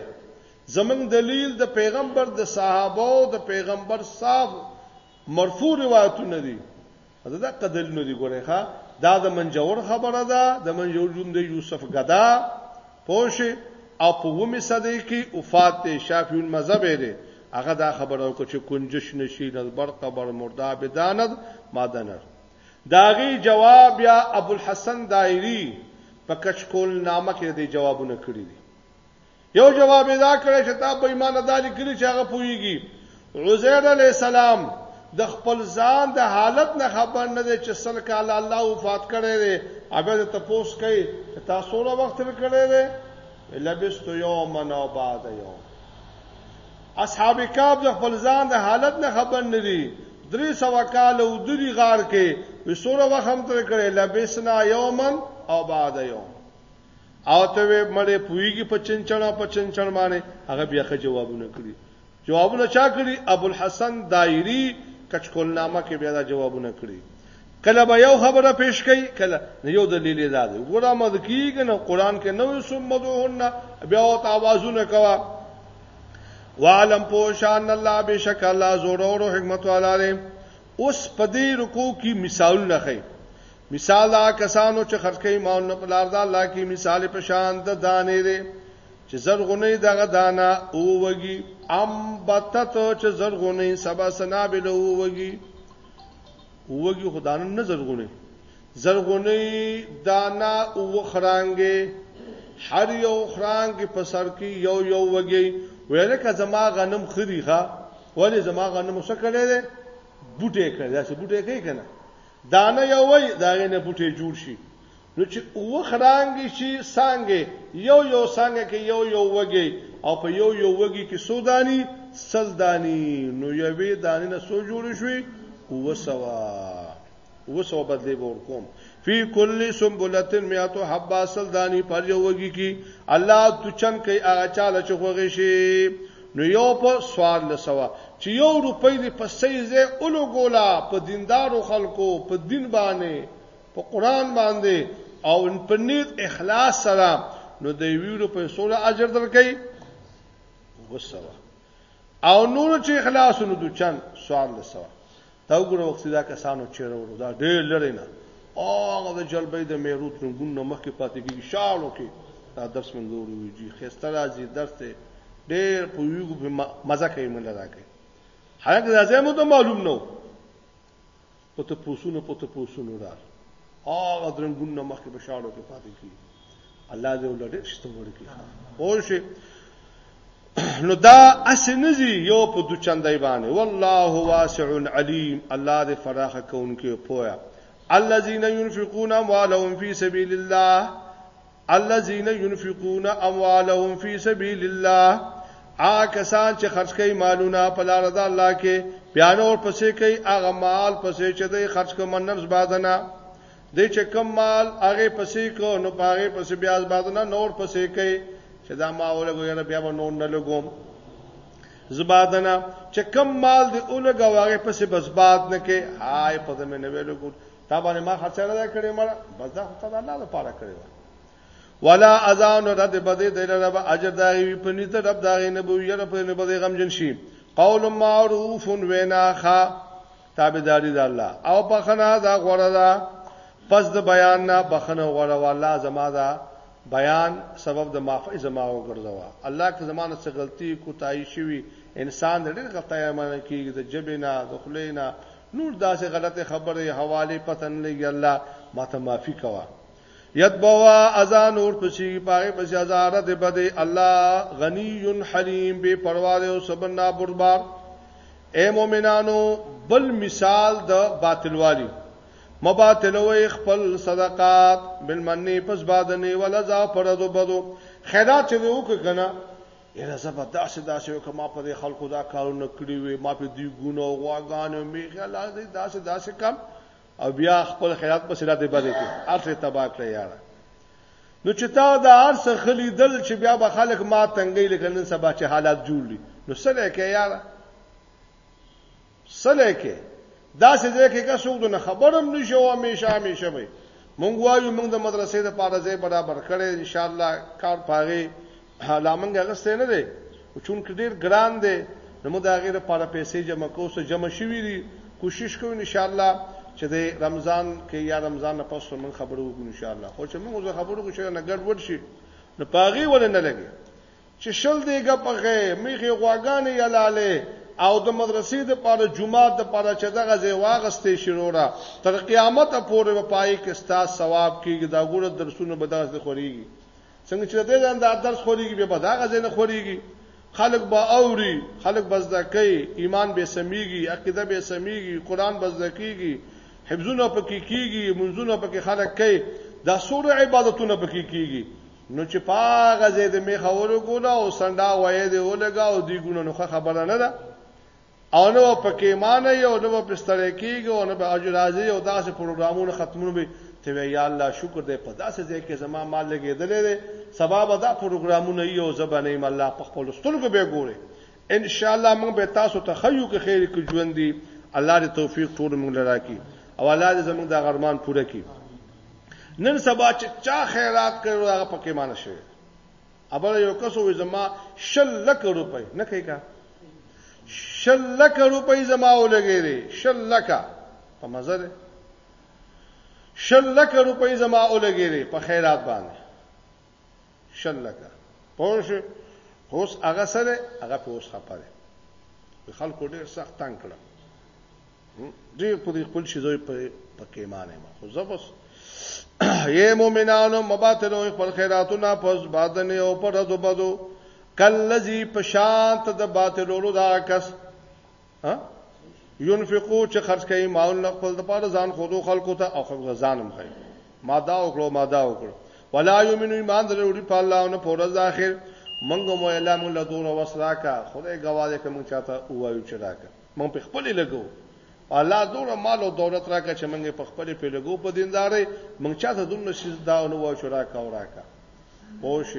زمنګ دلیل د پیغمبر د صحابه او د پیغمبر صاحب مرفوع روایتونه دي دا دقه دلیلونه دي ګورئ ښا دا د منجور خبره ده د منجور جون د یوسف غدا پوش او په ومه صدې کې وفات شافعون مذهب دی هغه دا خبره وکړه چې کنجش نشي نظر قبر مردا بدانت مادنر داغي جواب یا ابو الحسن دایری په کچکول نامه کې دی جوابونه کړی دي یو جواب یې دا کړی چې تا په ایمان ادا لیکلی چې هغه پوهیږي عزیر علی السلام د خپل ځان د حالت نه خبر نه دی چې سل کال الله وفات کړی دی هغه ته پوس کوي چې تاسو له وخت تر کړی دی لبست یوما او بعد یوم اصحاب کعب د خپل ځان د حالت نه خبر نه دي درې سو کال او درې غار کې وسوره وخت تر کړی لبسنا یوما او بعد یوم او ته وې مړې پویږي په چنچن او په چنچن باندې هغه بیا ښه جوابونه کړی جوابونه چا کړی ابو الحسن دایری کچکول نامه کې بیا دا جوابونه کړی کله به یو خبره پیش کړي کله یو دلیل یې دادی ګوره مد کیږي نو قران کې نو سم مدوهن بیا او توازن کوا وعلم پوشان الله بشک الله زورو حکمت والا اوس په دې رکوع کې مثالونه ښیي. مثال د هغه کسانو چې خرڅ کوي مالونه په لار د الله کې مثال یې په شان د دانې دی چې زرغونوي دغه دانه ووږي، انبتت چې زرغونوي سبع سنابل ووږي، ووږي خو دانه نه زرغونوي، زرغونۍ دانه اووه خرانګې، هر یو خرانګې په سر کې یو یو وږی، وې لکه زما غنم ښه دي ښه، ولې زما غنمو څه کړی دی؟ بوټی کړی، داسې بوټی کوي که نه؟ دانه یو وای، د هغې نه بوټی جوړ شي. نو چې اووه خرانګې شي څانګې، یو یو څانګه کې یو یو وږی او په یو یو وږي کې څو دانې؟ سل دانې، نو یوې دانې نه څو جوړې شوې؟ اووه سوه. اوس او بدلی به ورکوم فی کل سنبلت میات حبا سل دانی پر یو وږي کی الله دچن کوي هغه چاله چې خوږی شي نو یو په سوال لسوا چې یو روپۍ دې په صحیح ځای اولو ګولا په دیندارو خلکو په دین باندې په قران باندې او په نیت اخلاص سره نو د ویرو په سوره اجر درکې وسوا او نور چې اخلاص نو دچن سوال لسوا دا وګوره وختي دا کسانو چیرې ورو دا ډېر لري نه هغه د جلبۍ د میروت رنگون نه مخکې پاتې کېږي شاړو کې دا درس مونږ ورو جی خسته راځي درس ته ډېر پویګو په مزه کوي مونږ راکې حالانکه دا ځای مو ته معلوم نه و پته پوسونو پته پوسونو را هغه درنګون نه مخکې بشاړو کې پاتې کیږي الله دې ولډیر شته ورکی او شي نو دا اسنزي یو په دو چندای باندې والله واسع علیم الله دې فراخه کوونکی پویا الذين ينفقون اموالهم في سبيل الله الذين ينفقون اموالهم في سبيل الله آ کسان چې خرج کوي مالونه په لار د الله کې پیانو پسې کوي هغه مال پسې چې دوی خرج کوي مننس بادنه دی چې کوم مال هغه پسې کو نو په هغه پسې بیا ځبادنه نور پسې کوي چې دا ما ولګو یاره بیا به نور نه لګوم زبادنه چې کوم مال دی اولګو هغه پسې بس باد نه کې هاي په دمه نه ویلو کو تا باندې ما خرچه نه کړې مړ بس دا خو ته الله لپاره کړې ولا اذان رد بده د رب اجر داوی په نیت رب داغې نه بو یره په نه بده غم جن شي قول معروف وینا خا تابعداري د الله او بخنه دا غوړه ده پس د بیان نه بخنه غوړه والله زما دا بیان سبب د معافی زما وګرځوا الله که زمانه څه غلطي کوتای شي انسان د ډېر غلطۍ معنی کیږي د جبینا د خلینا نور داسې غلطه خبره حواله پتن لګي الله ماته معافي کوا یتبوا اذان اور پسی پاغه پسی ازاره دی بده الله غنی حلیم بے پروا دی او سبن نا بردبار اے مومنانو بل مثال د باطلوالی مباطلوي خپل صدقات بل منی پس بادنی ولا ذا پردو بدو خیرات چې وو کنه یره زبر داسې داسې یو کما په خلکو دا کارونه کړی وي ما په دی ګونو غواګانو میخه لا دې داسې داسې کم او بیا خپل خیرات په سره دې باندې کې ارته تبا کړی یاره نو چې تا دا ارس خلی دل چې بیا به خلک ما تنګي لکنن سبا چې حالات جوړ دي نو سره کې یاره سره کې دا څه دې کې که څوک نه خبرم نشو همیشه همیشه وي مونږ وایو مونږ د مدرسې د پاره ځای برابر کړي ان شاء الله کار پاره لا مونږ هغه څه نه دی او چون کې ډیر ګران دی نو موږ دا غیر لپاره پیسې جمع کوو سو جمع شوې دي کوشش کوو ان شاء الله چې د رمضان کې یا رمضان نه پس موږ خبرو وکړو ان شاء الله خو چې موږ زه خبرو کوو چې نه ګډ وډ شي نو پاغي ول نه لګي چې شل دیګه پغه میخه غواګانې یلاله او د مدرسې د پاره جمعه د پاره چې دغه زی واغستې شروع را تر قیامت پورې په پای کې ستا ثواب کیږي دا ګوره درسونه به داس د خوريږي څنګه چې دې ځان د درس خوريږي به دا غزې نه خوريږي خلق با اوري خلق بزدکې ایمان به سميږي عقیده به سميږي قران بزدکېږي حفظونه پکې کیږي منځونه پکې خلق کوي دا سور عبادتونه پکې کیږي نو چې پاغه زید می خورو ګولا او سنډا وای دی ولګا او دی ګونو نو خبره نه ده او نو پکې معنی یو نو په ستړی کیږي او نو به اجر راځي او داسې پروګرامونه ختمونه به ته وی یا الله شکر دې په داسې ځای کې زما مال لګېدلې دي سبب دا پروګرامونه یو زبانه ایم الله په خپل سترګو به ګوري ان شاء الله موږ به تاسو ته خیو کې خیر کې ژوند دي الله دې توفیق ټول موږ لرا کی او الله دې زموږ د غرمان پوره کی نن سبا چې چا خیرات کړو هغه پکې مان شي ابل یو کس وې زما شل لک روپۍ نه کوي کا شل لک روپۍ زما ولګې دي شل لک په مزه ده شل لک روپۍ زما ولګې دي په خیرات باندې شل لک پوه شو اوس هغه سره هغه په اوس خپره خلکو ډیر سخت تنگ کړم ډیر په دې خپل شي زوی په پکې معنی ما خو زبس اے مومنانو مباتلو خپل خیراتونه پس بادنه او پر دو بدو کلذي پشانت د باطلولو دا کس ها ينفقو چې خرج کوي مال نه خپل د پاره ځان خودو خلکو ته او خپل ځانم کوي ما دا وکړو ما دا وکړو ولا یمنو ایمان درو په الله او نه پر ورځ اخر منګو مو اعلان له دور وسراکا خدای گواذ کوم چاته وایو چراکا مونږ په خپل لګو الله دور مال او دولت راکا چې مونږ په خپل په لګو په دیندارې مونږ چاته دونه شي دا نو وای شو راکا او راکا پوش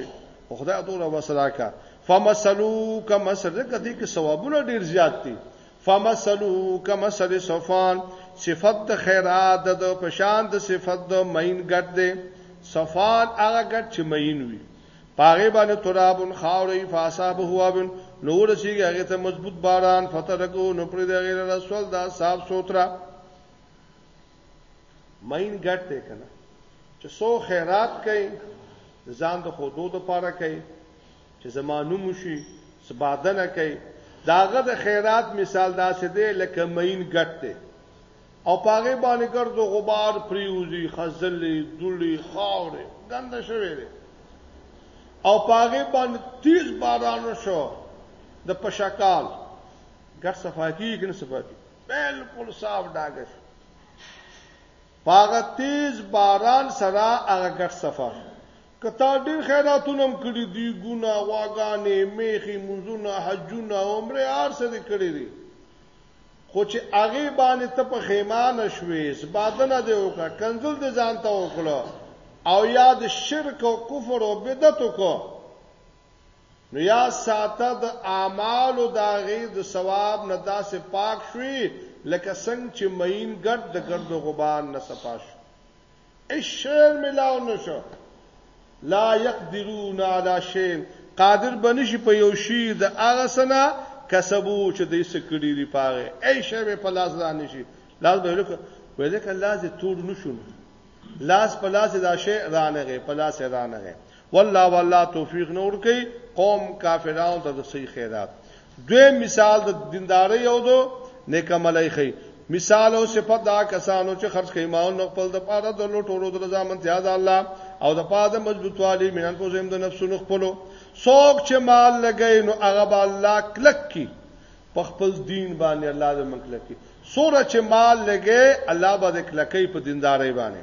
او خدای دور وسرا کا فمسلو کما سره کدی کې ثوابونه ډیر زیات دي فمسلو کما سره صفان صفت د خیرات د پشان د صفت د مین ګټ دی صفان هغه ګټ چې مین وي پاغه باندې تراب خاورې فاصاب هوا بن نو ورسیږي هغه ته مضبوط باران فترکو نو پر دې غیر رسول دا صاحب سوترا مین ګټ ته کنه چې سو خیرات کوي ځان د خودو د پاره کوي چې زمانو مشي سبادنه کوي داغه د خیرات مثال دا څه دی لکه مین ګټ ته او په هغې باندې ګرد و غبار پریوزي، خځلې، دوړې، خاورې، ګنده شوې دی او په هغې باندې تیز باران وشو د پشکال ګټ صفا کیږي که نه صفا کیږي بالکل صاف ډاګ شو په هغه تیز باران سره هغه ګټ صفا شو کتا ډیر خیراتونه هم کړی دی ګنا واګانې میخي منځونه حجونه عمره هر څه دې کړی دی خو چې هغې باندې ته پښېمانه شوې، ژباړنه دې وکړه، کنځل دې ځان ته وکړ او یا دې شرک او کفر او بدعت وکړ، نو یاد ساته د اعمالو د هغې د ثواب نه داسې پاک شوې لکه څنګه چې مئین ګرد د ګرد و غبار نه صفا شو. شعر ملاو نشو لا يقدرون على شيء قادر بنشي په یو شی د هغه سنا کسبو چې د یې سکړي دی پاره اي شی به په لاس را نشي لاس به لکه وې ځکه لاس ته تور نشو لاس په لاس دا شی رانغه په لاس رانغه والله والله توفیق نور کوي قوم کافرانو ته د صحیح خیرات دوی مثال د دینداري او د نیکملای خي مثال او صفات دا کسانو چې خرج کوي ماو نو خپل د پاره د لوټورو د رضا منتیا د الله او د پاره د مضبوطوالي مینن په زم د نفسونو خپلو څوک چې مال لګي نو هغه به الله کلک کی په خپل دین باندې الله دې منکلک کی سوره چې مال لګي الله به کلکې په دینداري باندې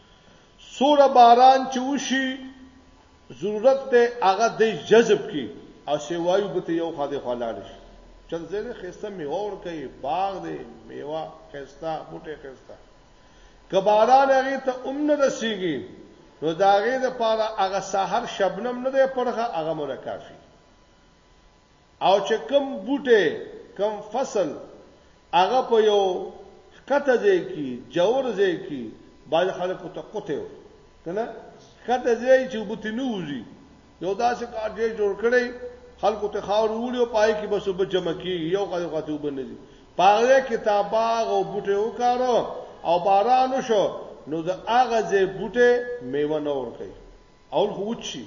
سوره باران چې وشي ضرورت ته هغه د جذب کی او سیوایو به ته یو خاده خلاړ شي چل زره خسته میوه ور کوي باغ دی میوه خسته بوټه خسته کباران هغه ته امن رسیږي نو داغه د پاره هغه سحر شبنم نه دی پرخه هغه مونږه کافي او چې کوم بوټی کوم فصل هغه په یو ښکته ځای کې جوور ځای کې بعضې خلک ورته قطې وایي که نه ښکته ځای چې اوبه ترې نه وځي یو داسې کار ځای جوړ کړی خلکو ته خاورې وړي او په هغې کې بس اوبه جمع کېږي یو خوا یو خوا ته اوبه نه ځي په هغې کې تا باغ او بوټی وکاره او باران وشو نو د هغه ځای بوټی میوه نه ورکوي اول خو وچ شي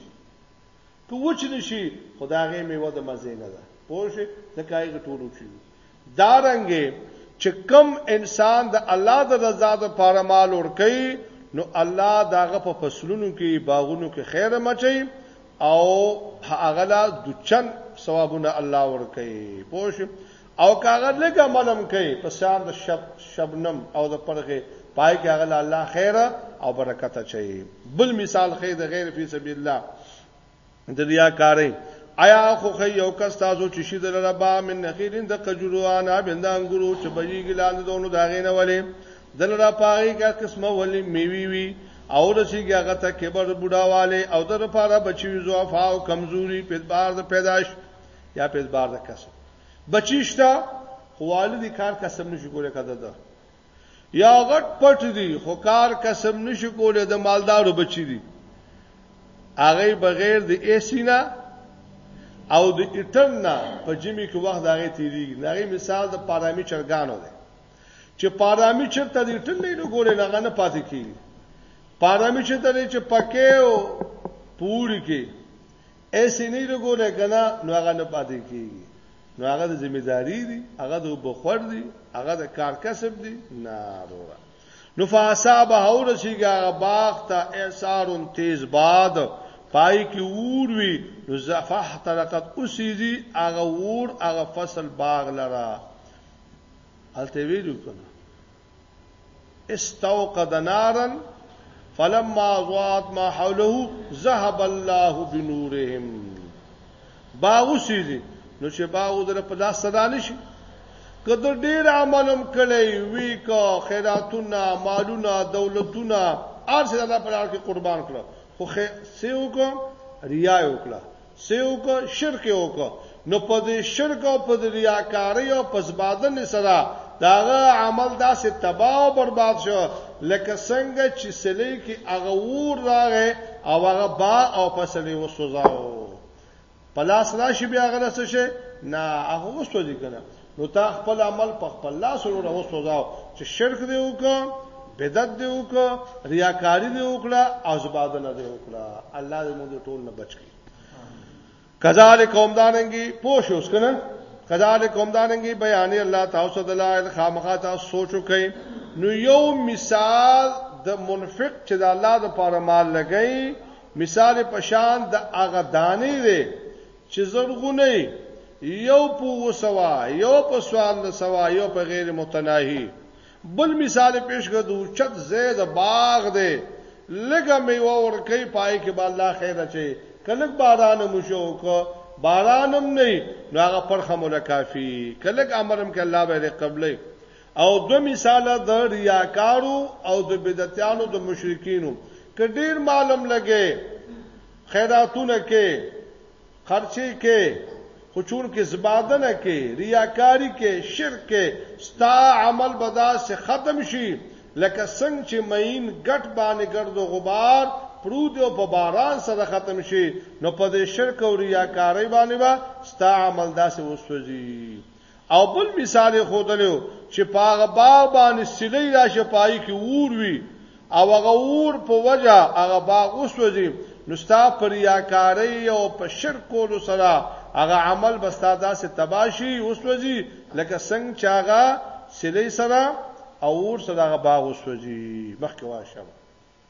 که وچ نه شي خو د هغې میوه د مزې نه ده پوه شوې ځکه هغه ټول وچ وي دا رنګې چې کم انسان د الله د رضا د پاره مال ورکوي نو الله داغه په فصلونو کې باغونو کې خیر مچي او هغه لا د چن ثوابونه الله ورکوي پوه او کاغه لګه ملم کوي په شان د شب شبنم او د پرغه پای کې هغه الله خیر او برکت چي بل مثال خې د غیر فی سبیل الله د ریاکارې آیا خو خې یو کس تاسو چې شي د ربا من نخیرین د قجروان بند انګورو چې بېګی لاندې دونو داغې نه ولې دل را پاره کا قسمه ولې میوي وی او رسیږي هغه ته کبر بډاواله او د لپاره بچی زوفا او کمزوري په بار د پیدائش یا په بار د کسب بچی شته خو والدی کار قسم نشي کولای کده ده یا غټ پټ دي خو کار قسم نشي کولای د مالدارو بچی دي هغه بغیر د ایسینا او د ایټن نه په جمی کې وخت هغه تیریږي نغې مثال د پارامی چرګانو دی چې پارامی چرته د ایټن نه لګولې نه نه پاتې کیږي پارامی چرته چې پکې او پوری کې ایسې نه لګولای کنه نو هغه نه پاتې کیږي نو هغه د ذمہ داری دی هغه د بخور دی هغه د کار کسب دی نه وروره نو فاصاب هور شيګه باغ ته اعصار تیز باد پای کې اور وی نو زفح ترقت اوسېږي هغه اور هغه فصل باغ لرا الته ویلو کنه استوقد نارا فلما اضاءت ما حوله ذهب الله بنورهم باغ وسیږي نو چې باغ در په لاس صدا نشي کله ډیر عملم کړي وی کا خیراتونه مالونه دولتونه ارسه الله پر اړه قربان کړو خو سیو کو ریا وکړه څۀ وکړو؟ شرک ئې وکړو. نو په دې شرک او په دې ریاکارۍ او پسبادنې سره د هغه عمل داسې تباه او برباد شو لکه څنګه چې سلۍ کښې هغه اور راغی او هغه باغ او فصل ئې وسوځاوه. په لاس راشي بیا هغه نه څه شی؟ نه هغه وسوځي که نه؟ نو تا خپل عمل په خپل لاس وروره وسوځاو چې شرک دی وکړه بدعت دی وکړه ریاکاری دی وکړه او زبادنه دی وکړه الله دې موږ ټول نه بچ کړي کذالک هم دانګي پوښ اوس کنه کذالک هم دانګي بیان الله تاسو د لایل خامخا تاسو سوچو کوي نو یو مثال د منفق چې د الله د پاره مال لګي مثال پشان د اغه دانی دی چې زرغونه یو په وسوا یو په سوال د سوا یو په غیر متناهي بل مثال پیش کړ د اوچت زید باغ دی لګه میوه ورکې پای کې به الله خیر اچي کله باران مو شو کو بارانم نه نو هغه پرخه مولا کافی کله امرم کې الله به قبلې او دو مثال د ریاکارو او د بدعتانو د مشرکینو کډیر معلوم لګي خیراتونه کې خرچې کې خو چون کې زبادنه کې ریاکاری کې شرک کې ستا عمل بدا سے ختم شي لکه څنګه چې مین ګټ باندې ګرد او غبار پرود او په باران سره ختم شي نو په دې شرک او ریاکاری باندې با ستا عمل داسې وسوځي او بل مثال یې ښودلی و چې په هغه باغ باندې سیلۍ راشي، په هغې کې اور وي او هغه اور په وجه هغه باغ وسوځي، نو ستا په ریاکارۍ او په شرک کولو سره هغه عمل به ستا داسې تباه شي، وسوځي، لکه څنګه چې هغه سیلۍ سره او اور سره هغه باغ وسوځي. مخکې ورشه.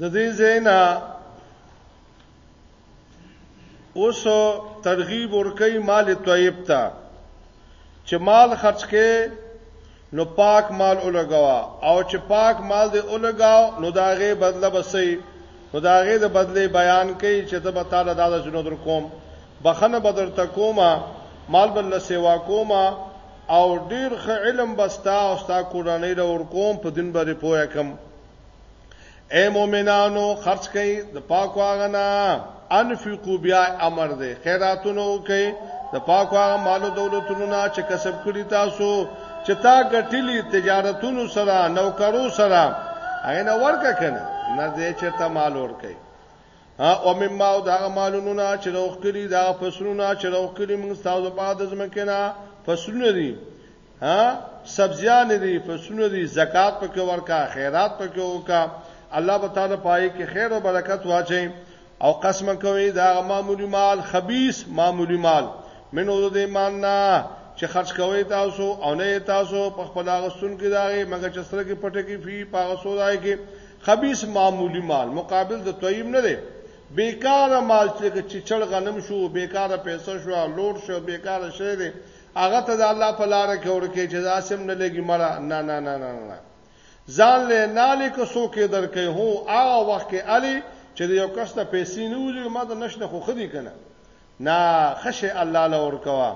د دې زینا اوس ترغیب ورکې مال طیب ته چې مال خرج کې نو پاک مال اولګوا او چې پاک مال دې اولګاو نو داغه بدله بسې نو داغه د بدله بیان کوي چې ته به تعالی د جنود کوم بخنه بدر تکوما مال بل سیوا کوما او ډیر ښه علم به ستا او ستا کورنۍ له ورکوم په دین باندې پوهه کم اے مومنانو خرج کئ د پاکو هغه نه انفقو بیا امر دی خیراتونه وکئ د پاکو هغه مالو دولتونو نه چې کسب کړی تاسو چې تا ګټلی تجارتونو سره نوکرو سره هغه نه ورکه کنه نه دې چې ته مال ورکئ ها او مما او دا مالونو نه چې روخ کړي دا فصلونه چې روخ کړي موږ تاسو په د زمکه نه فصلونه دي ها سبزیان دي فصلونه دي زکات پکې ورکا خیرات پکې وکا الله به تعالی پای کې خیر او برکت واچي او قسم کوي دا معمولی مال خبيث معمولی مال منو د ایمان نه چې خرج کوي تاسو او نه تاسو په خپل غسون کې داغه مګر چې سره کې پټه کې فی پاغه سودای کې خبیث معمولی مال مقابل د طیب نه دی بیکاره مال چې چچړ غنم شو بیکاره پیسې شو لوټ شو بیکاره شې دی هغه ته د الله په لار کې ورکه چې داسم نه لګي مړه نه نه نه نه نه ځان له نالې کو سو کې درکې هو هغه وخت کې علي چې یو کس ته پیسې نه وځي ما ته نشنه خو خدي کنه نه خشه الله له ورکوا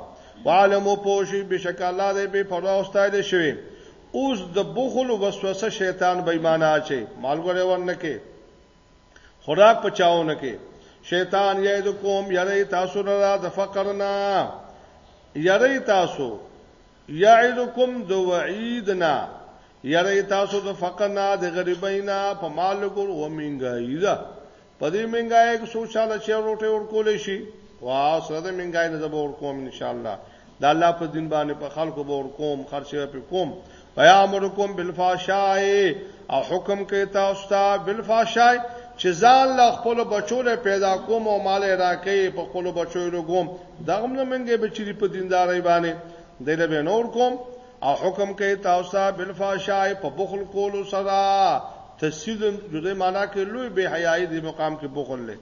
وعلمو پوشی بشک الله دې به پروا واستایل شوی اوس د بخل وسوسه شیطان بې معنا چي مالګره ورنه کې خوراک پچاونه کې شیطان یې د کوم یری تاسو را د فقر نه یری تاسو یعدکم د وعید نه یری تاسو د فقر نه د غریبۍ نه په مال ګور و منګای ده په دې منګای کې سوچاله چې روټه ورکول شي وا سره د منګای نه زبور کوم ان شاء الله د الله په دین باندې په خلکو بور کوم خرچه په کوم ویا امرکم بالفاشای او حکم کوي تاسو ته بالفاشای چې ځان له خپل بچو له پیدا کوم او مال راکې په خپل بچو لګوم دغم نه منګه بچری په دیندارای باندې دله به نور کوم او حکم کوي تاسو ته بالفاشای په بخل کولو سره تسید جوړه معنا کې لوی به حیاي دی مقام کې بخل لې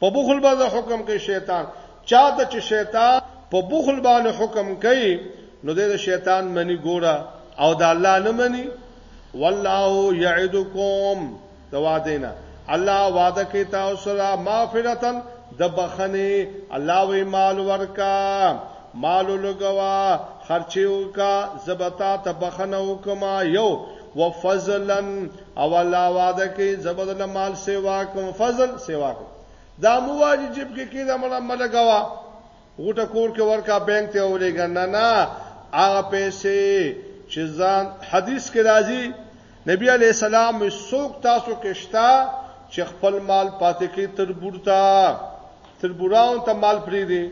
په بخل باندې حکم کوي شیطان چاته چې شیطان په بخل باندې حکم کوي نو د شیطان منی ګوره او د الله نه منی والله یعدکم د وعده نه الله وعده کوي تاسو سره مغفرتن د بخنه الله وی مال ورکا مال لګوا خرچي وکا زبتا ته بخنه وکما یو وفضلن او الله وعده کوي زبدل مال سیوا کوم فضل سیوا کوم دا مواجب کې کې دا مړه ملګوا غوټه کور کې ورکا بانک ته ولېګا نه نه هغه پیسې چې ځان حدیث کې راځي نبی علی السلام څوک تاسو کې شتا چې خپل مال پاتې کې تر بورتا تر بوراون ته مال پری دی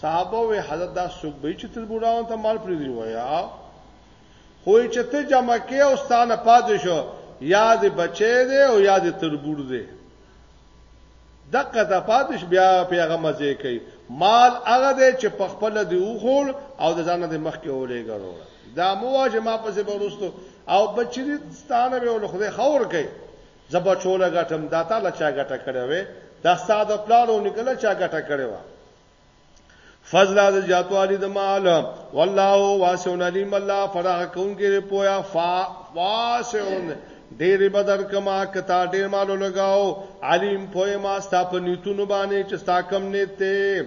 صحابه وی حضرت دا څوک به چې تر بوراون ته مال پری دی ویا خو چې ته جمع کې او ستانه پاتې شو یاد بچې دی او یاد تر بور دی دقه ته پاتش بیا په هغه مزه کوي مال هغه دی چې په خپل دی وخور او د ځان د مخ کې اولې ګرو دا مو واجه ما پسې ورستو او بچی ستانه به ول خدای خور کوي زبا چوله غټم داتا لچا غټه کړې وې دا ستاده پلانو نکله چا غټه کړې و فضل از جاتوالی د مال والله واسع علیم الله فرح کون کې پویا فا واسع ډېر بدر کما کتا ډېر مالو لگاو علیم پوی ما ستا په نیتونو باندې چې ستا کم نیت ته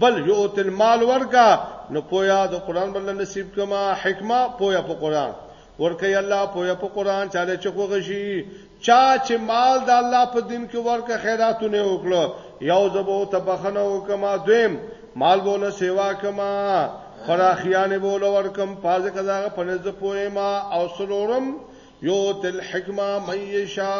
بل یو تل مال ورکا نو پویا د قران بل نصیب کما حکمت پویا په قران ورکي الله پوهه په قران چاله چې خوښ شي چا چې مال د الله په دین کې ورکه خیراتونه وکړو یو زبو ته بخنه وکما دویم مال بوله سیوا کما فراخیانه بوله ورکم پاز کدا په نزد پوهه ما او سلورم یو تل حکمه میشا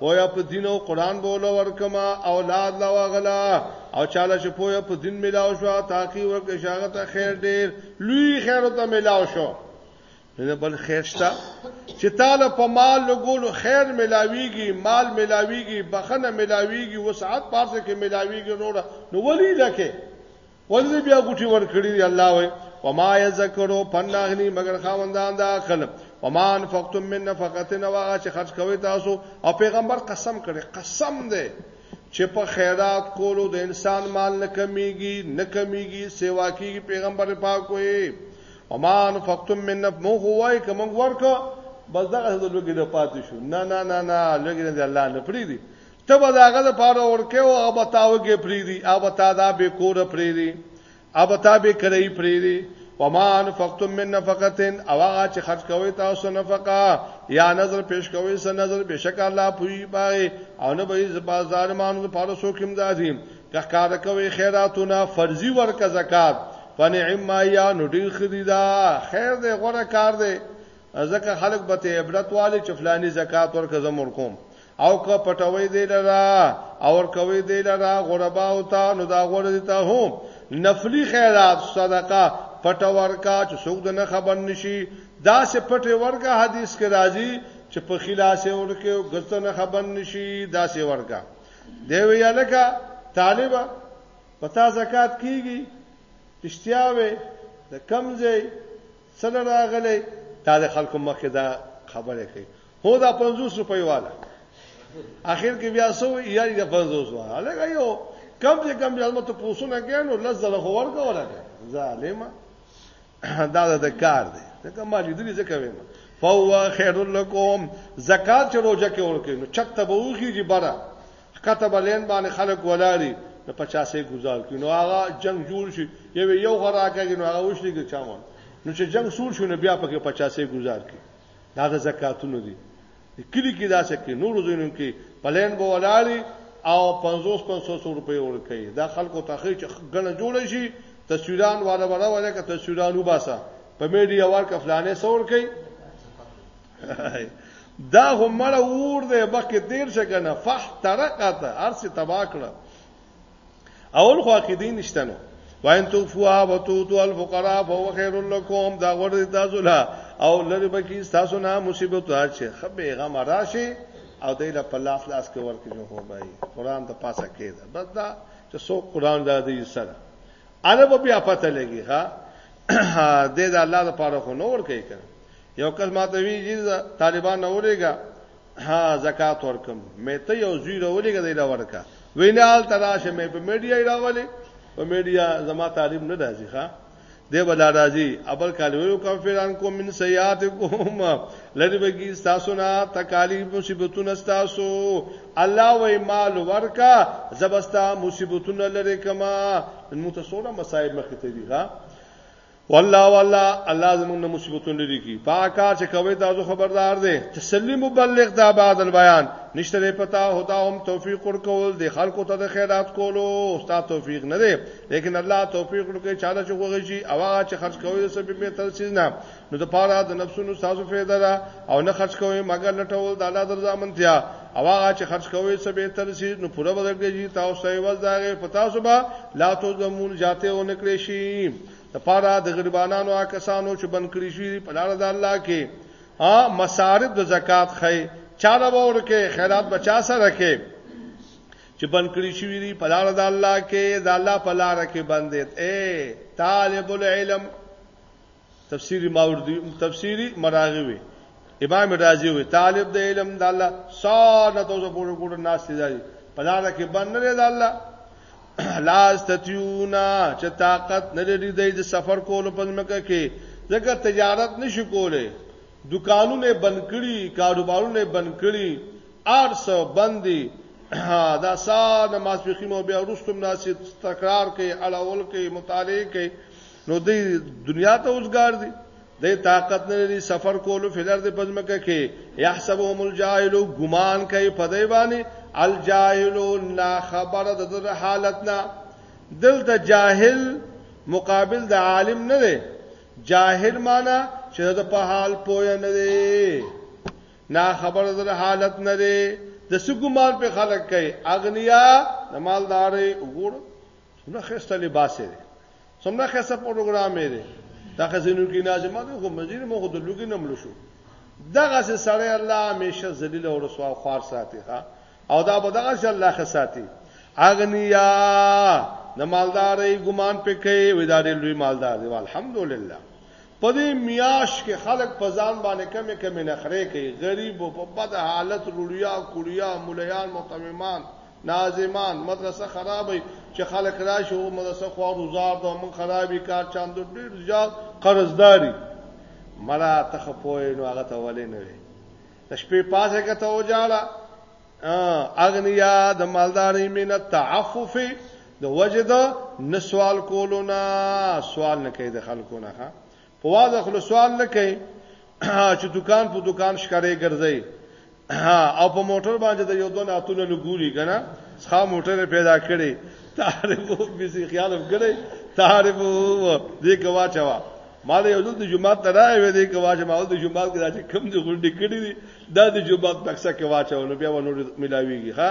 پویا په دین او قران بوله ورکما اولاد لا وغلا او چاله چې پویا په دین ملاو شو تاکي ورکه شاغه ته خیر ډیر لوی خیر ته ملاو شو نه بل خیر شته چې تعالی په مال لګولو خیر ملاویږي مال ملاویږي بخنه ملاویږي وسعت پارسه کې ملاویږي وروړه نو ولی لکه ولې بیا ګټي ور کړی الله وای وما یذکرو پناغنی مگر خاوندان د عقل وما انفقتم من نفقه نو هغه چې خرج کوي تاسو او پیغمبر قسم کړي قسم دی چې په خیرات کولو د انسان مال نه کمیږي نه کمیږي سیوا کیږي پیغمبر پاک وي امان فقتم من نف مو هوای کوم ورکو بس دغه د لوګي د پاتې شو نه نه نه نه لوګي نه الله نه پری دي ته به داغه د پاره ورکه او هغه تاوګه پری دي هغه تا دا به کور پری دي اب تابع کړی پرې دی وما انفقتم من نفقه او هغه چې خرج کوي تاسو نفقه یا نظر پیش کوي سن نظر بشک الله پوي پاره او نه به زبا ظالمانو لپاره سو کوم دادیم که کار کوي خیراتونه فرضي ورکه زکات فنعم یا نو ډیر خریدا خیر دی غوړه کار دی ځکه خلک به ته عبرت والي چې فلاني زکات ورکه زمور کوم او که پټوي دی لرا او کوي دی لرا غربا او تا نو دا غور دي ته هم نفلی خیرات صدقه پټ ورکا چې څوک د نه خبر نشي دا سه پټ ورکا حدیث کې راځي چې په خلاصې ورکه او ګرته نه خبر نشي دا سه ورکا دی ویل کا طالب پتا زکات کیږي اشتیاوي د کمزې څه له راغلی دا د خلکو مخکې دا خبره کوي هو دا 50 روپۍ والا اخر کې بیا سو یاري دا 50 والا لګا یو کم چې کم بیا مته پوسونه کینو لزل خو ورکا ورکا ظالم دا د کار دی ځکه ما لیدلی ځکه ویم فوا خیر لکم زکات چې روزه کې ورکې نو چت به وخی جی برا ښکته به لین باندې خلک ولاړي د پچاسې گزار کړي نو هغه جنگ جوړ شي یو یو غراکه نو هغه وشلي کې چاون نو چې جنگ سور شو نو بیا پکې پچاسې گزار کړي دا د زکاتونو دي کلی کې دا څه کې نور زینو کې پلین به ولاړي او 50 500 روپۍ ورکړي دا خلکو ته خې چې غنه جوړ شي تصویران والا ولا ولا که تصویران وباسه په میډیا ورکه فلانه سور کوي دا هم مړ ور دی بکه دیر شګنه فح ترقت ارسه تبا کړه اول خو عقیدې نشته نو وان توفوا وتوتو الفقراء فهو خير لكم دا ور دي تاسو لا او لری بکی تاسو نه مصیبت راشه خبه غم راشي او دایله په لاس لاس کې ورکې نه هو بای قران ته پاسه کېده بس دا چې سو قران دا دی سره عرب بیا پته لګي ها دې دا الله لپاره خو نور کوي کنه یو کس ماته وی چې طالبان نه ولېګا ها زکات ورکم مې ته یو زوی راولېګا دی لا ورکا وینال تراشه مې په میډیا راولې په میډیا زما تعلیم نه راځي ښا دی بلا راځي ابل کالویو کفران کو من سیئات کوم لری بگی تاسو نه تکالیف مصیبتونه تاسو الله وای مال ورکا زبستا مصیبتونه لری کما نو تاسو مسائل مخ ته دیغه والله والله الله زمونږ مصیبتونه لري کی پاکا چې کوي تاسو خبردار دي تسلی مبلغ دا بعد البیان نشته پتا هدا هم توفیق ورکول دي خلکو ته د خیرات کولو استاد توفیق نه دي لیکن الله توفیق ورکړي چاله چې غوږی شي او هغه چې خرج کوي سب به تلسیز نه نو د پاره د نفسونو تاسو فایده ده او نه خرج کوي مګر لټول د الله درځامنتیا او هغه چې خرج کوي څه به تر شي نو پوره بدل کېږي تاسو یې وځاغه پتا صبح لا تو زمون جاته و نکړې شي د پاره د غریبانو هغه کسانو چې بند کړی شوی دی په لار د الله کې ا مصارف د زکات خې چاله ورکه خیرات بچا سره کې چې بند کړی شوی دی په لار د الله کې د الله په لار کې بندیت اے طالب العلم تفسیری ماوردی تفسیری مراغوی امام رازی وی طالب د علم د الله سار نه توسه پورې ګور ناس دی په لار کې بند نه دی الله لا استتیونا چې طاقت نه لري د سفر کولو په مکه کې ځکه تجارت نشي کوله دکانونه بند کړي کاروبارونه بند کړي ارس بندي دا سار نمازپخین او بیا ورستم ناس تکرار کوي الاول کوي مطالعه کوي نو د دنیا ته اوسګار دي دی طاقت نه لري سفر کولو فلر د پزمکه کې يحسبهم الجاهل ګمان کوي په دی باندې الجاهل نا خبر د در حالت نه دل د جاهل مقابل د عالم نه دی جاهل معنی چې د په حال پوه نه دی نا خبر د حالت نه دی د سګمان په خلق کوي اغنیا د مالدارې وګور څومره خسته لباس یې دی څومره خسته پروګرام یې دی دا خزینو کې ناجمه ده خو مزیر مو خو د لوګي نه مل شو دغه سه سړی الله همیشه ذلیل او رسوا خوار ساتي ها او دا به دغه سه الله خساتي اغنیا د مالداري ګمان پکې ودارې لوی مالدار دی الحمدلله په دې میاش کې خلک په ځان باندې کمې کمې نخرې کوي غریب او په بد حالت رولیا کولیا مليان متممان ناظمان مدرسه خرابه چې خلک راشي او مدرسه خو روزار ده مون خرابي کار چاند ډیر زیات قرضداري مرا ته خپوي نو هغه ته ولې نه وي د شپې پاسه کته و جاړه اغنیا د مالداري مینه تعفف د وجد نسوال کولو نه سوال نه کوي د خلکو نه په واده خپل سوال نه کوي چې دکان په دکان شکارې ګرځي او په موټر باندې د یو دون اتونه نه ګوري کنه ښا موټر پیدا کړي تعرفو به سي خیال وکړي تعرفو دې کوا چوا مال یو د جمعه ته راوي دې کوا چې مال د جمعه کې راځي کم دې غونډې کړې دي دا د جمعه تکسه کوا چا نو بیا ونور ملاويږي ها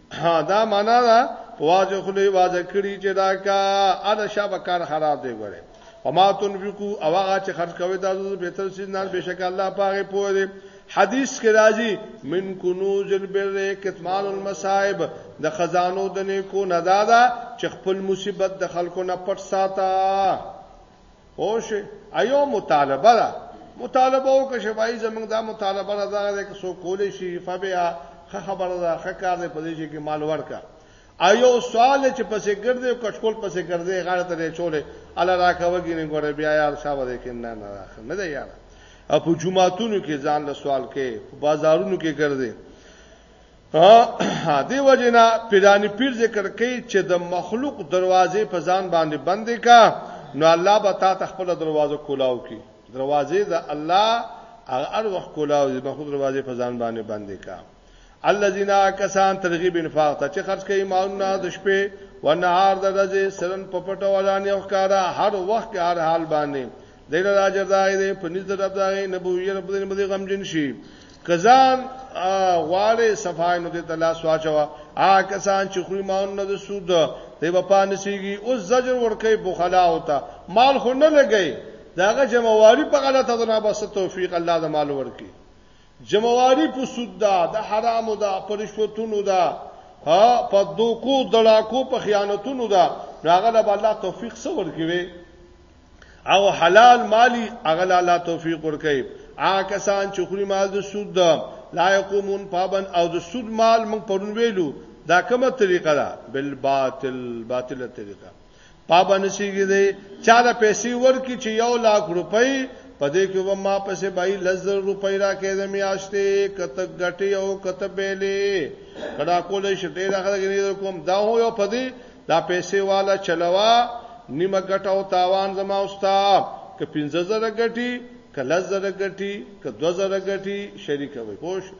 ها دا معنا ده واځه خلی واځه کړی چې دا کا ادا شابه کار خراب دی ګوره وما تنفقوا او هغه چې خرج کوي دا به تر سینان بشک الله پاره پوه دی حدیث کې راځي من کنوز البر کتمان المصائب د خزانو د نیکو ندادا چې خپل مصیبت د خلکو نه پټ ساته پوه شئ ایو مطالبه ده مطالبه وکړئ چې وایي زمونږ دا مطالبه را ده چې څو کولې شي فبیا خبره ده خه کار دې په دې کې مال ورکا ایو سوال چې پسې ګرځي کټکول پسې ګرځي غاړه ته چولې الله راکوږي نه ګوره بیا یار صاحب دې کې نه نه راخه نه دی یار په جمعاتونو کې ځان له سوال کې په بازارونو کې ګرځي ها دی وجنا پیرانی پیر ذکر کوي چې د مخلوق دروازې په ځان باندې بندې کا نو الله به تا تخپل دروازه کولاو کی دروازې د الله هغه ار وخت کولاو د مخلوق دروازې په ځان باندې بندې کا الذين کسان ترغیب انفاق ته چې خرج کوي مالونه د شپې و نهار د ورځې سرن پپټه ولانه او ښکارا هر وخت هر حال باندې دې له اجر دای دې په نس د رب دای نه بو یې رب دې مدي غم جن شي کزان غواړي صفای نو دې تلا سواچوا آ کسان چې خوري ماون نه د سود دې په پانسيږي او زجر ورکه بخلا ہوتا مال خو نه لګي داغه جمعواري په غلطه ده نه بس توفیق الله د مال ورکی جمعواري په سود ده د حرام ده پر رشوتونو ده ها په دوکو دړاکو په خیانتونو ده راغله الله توفیق څور کوي او حلال مالی اغل الله توفیق ورکړي آ کسان چې خوري مال د سود ده لا يقومون پابن او د سود مال موږ پرون ویلو دا کومه طریقه ده بل باطل باطله طریقه پابن شيږي دی چا د پیسې ورکی چې یو لاک روپۍ په دې کې و ما پسې بای لزر روپۍ را کې د میاشتې کته غټي او کته بیلې کډا کولې شټې راغلې کوم دا هو یو پدې دا پیسې واله چلوه نیمه ګټه او تاوان زما او ستا که پنځه زره ګټي که لس زره ګټي که دوه زره ګټي شریکه وي پوه شو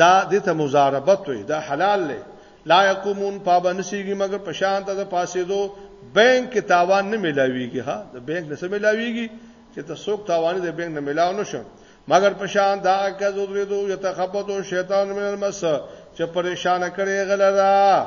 دا د ته مزاربت وي دا حلال دی لا یقومون پابند سیږي مګر په شان ته د پاسېدو بانک کې تاوان نه ملاويږي ها د بانک نه څه ملاويږي چې ته څوک تاوان د بانک نه ملاو نه شو مګر په شان دا که زو درې دوه یتخبطو شیطان من المس چې پریشان کړي غلرا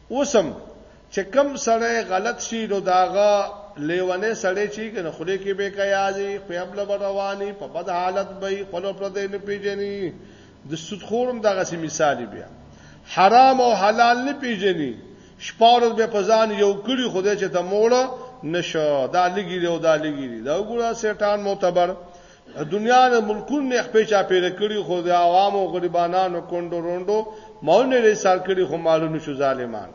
اوس هم چې کوم سړی غلط شي نو د هغه لېونی سړی چې که نه خولې کې به کیازي خیب له رواني په بد حالت به یې خپل پردې نه پیژني د سودخورم دغسې مثال بیا حرام او حلال نه پیژني شپارز به پزان یو کړي خدای چې ته موړه نشو دا لګیری او دا لګیری دا وګوره سیټان معتبر د دنیا د ملکونو نه خپې چا پیره کړي خو د عوامو غریبانانو کندو روندو ماونه لري سال کړي خو مالونه شو ظالمان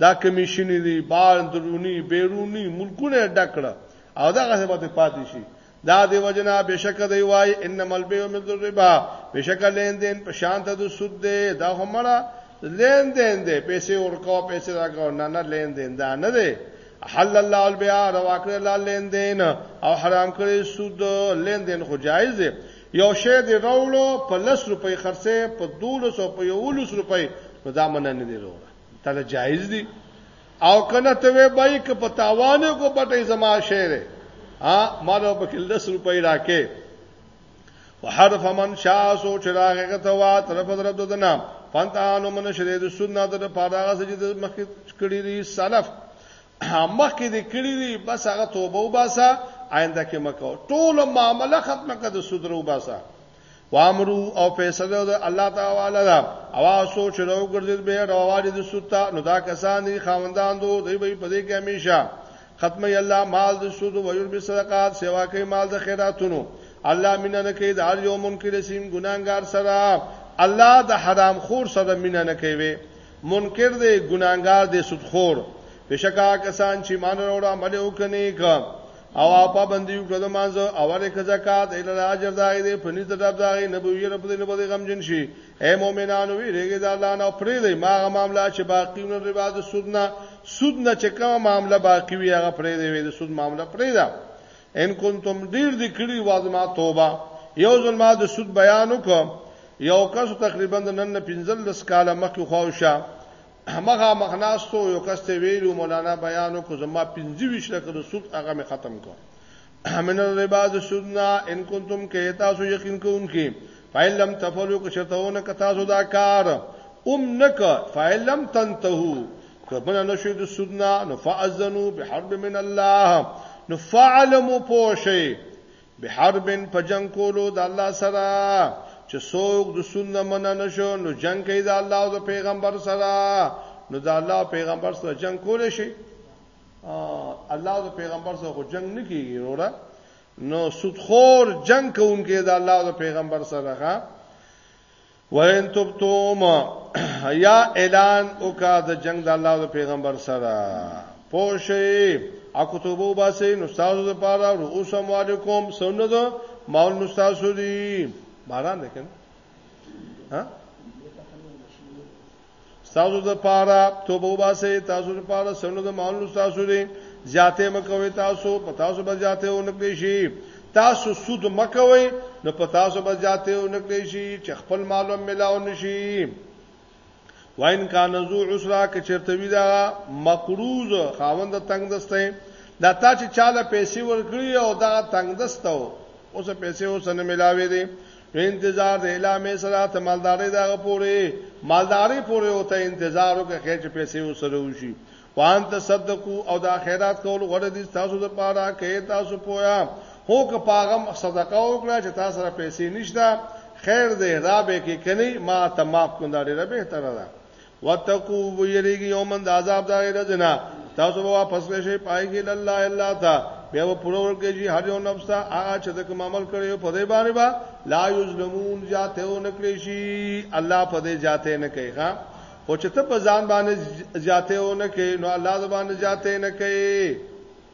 دا کمیشن دی بار درونی بیرونی ملکونه ډکړه او دا غسه به پاتې شي دا دی وجنا بشک دی وای انما البيع مثل الربا بشک لین دین په شان ته د سود دی دا همړه لین دین دی پیسې ورکاو پیسې راکاو نه نه لین دین دا نه دی حل الله البيع روا کړی الله لیندین او حرام کړی سود لیندین خو جایز دی یو شی دی راوړو په 10 روپۍ خرڅه په 1200 په 11 روپۍ نو دا مننه نه دی وروره دا جایز دی او کنه ته وای بای ک په تاوانو کو پټې زما شعر ها مالو په 10 روپۍ راکې وحرف من شاء سو چې راغه غته وا طرف طرف د دنا فانتانو من شری د سنت د پاره غسه چې د مخکې کړی دی سلف مخکې د کړی دی بس هغه توبه وباسه آینده کې مکو ټول معاملې ختمه کړه د سودره وباسه وامرو او فیصله د الله تعالی دا اوا سوچ راو ګرځید به راوالې د سوتا نو دا کسان دي خاوندان دو دوی به په دې کې همیشه ختمي الله مال د سود او وير به صدقات سیوا کوي مال د خیراتونو الله مینه نه کوي د هر یو منکر سیم ګناګار سره الله د حرام خور سره مینه نه کوي منکر دی ګناګار دی سود خور بشکا کسان چې مان وروړه عمل وکني کا او اپا بندیو کړه مانځه اوله ک زکات ال اجر دای دی پنځ د رب دای نبوی رب دې نبوی غم جن شي اے مؤمنانو وی رګی د الله نه پرې دی ما معاملې چې باقی نو رواج سودنا سود نه چې کومه معامله باقی وي هغه پرېږدی وي د سود معامله پرېږده ان کنتم ډیر دی کړی وازما توبه یو ځل ما د سود بیان وکړ یو کس تقریبا د نن 15 لس کاله مخکې خوښه همغه مخناستو یو کس ته ویلو مولانا بیان وکړ زما 25 لکه د سود هغه می ختم کو من الربا د سودنا ان کنتم کې تاسو یقین کوونکې فایل لم تفعلوا که شرطونه که تاسو دا کار ام نک فایل لم تنتهو که بنا نشو د سودنا نو فاذنوا بحرب من الله نو فعلموا پوشي بحرب په جنگ کولو د الله سره چې څوک د سنت مننه نشو نو جنگ کوي د الله او د پیغمبر سره نو د الله پیغمبر سره جنگ کول شي الله او پیغمبر سره خو جنگ نه کیږي وروره نو سودخور جنگ کوونکې د الله او پیغمبر سره ښا وین تبتوم یا اعلان وکا د جنگ د الله او پیغمبر سره پوشی اکتبو باسه نو تاسو د پاره رؤوس اموالکم سونه ده مال نو تاسو دی باران ده کنه ها تاسو د پاره توبه وباسه تاسو د پاره سنو د مالونو تاسو دې زیاته مکوي تاسو په تاسو به زیاته ونکړي شي تاسو سود مکوي نو په تاسو به زیاته ونکړي شي چې خپل مالو ملاو نشي وان کان ذو عسرا ک چرتوی دا مقروض خاوند تنگ دسته دا تا چې چاله پیسې ورکړي او دا تنگ دستو اوس پیسې اوس نه ملاوي دي نو انتظار د اله مې سره ته مالداري دا پوري مالداري پوري او ته انتظار وکړي خیر چې پیسې وسره وشي وان تصدقو او د خیرات کول غوړه دي تاسو د پاره کې تاسو پویا هو که پاغم صدقه وکړه چې تاسو سره پیسې نشته خیر دې را به کې کني ما ته معاف کړه ډیره به تر ده وتقو ویریږي یوم د عذاب د غیر زنا تاسو به واپس نشئ پای کې الله الا تا بیا په پرور کې چې هر یو نفس ته هغه چې د کوم عمل کړی په دې باندې با لا یظلمون ذاته و نکړي شي الله په دې ذاته نه کوي ها او چې ته په ځان باندې ذاته و نه کوي نو الله ځبان ذاته نه کوي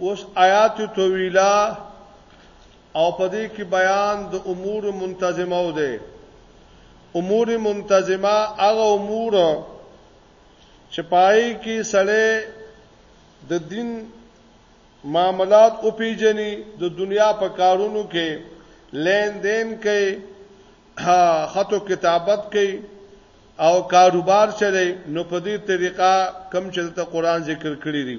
اوس آیات طویله او په دې کې بیان د امور منتظمه و ده امور منتظمه هغه امور چې پای کې سړی د دین معاملات او پیجنې د دنیا په کارونو کې لین دین کوي خطو کتابت کوي او کاروبار چلی نو په دې طریقه کم چې د قران ذکر کړی دی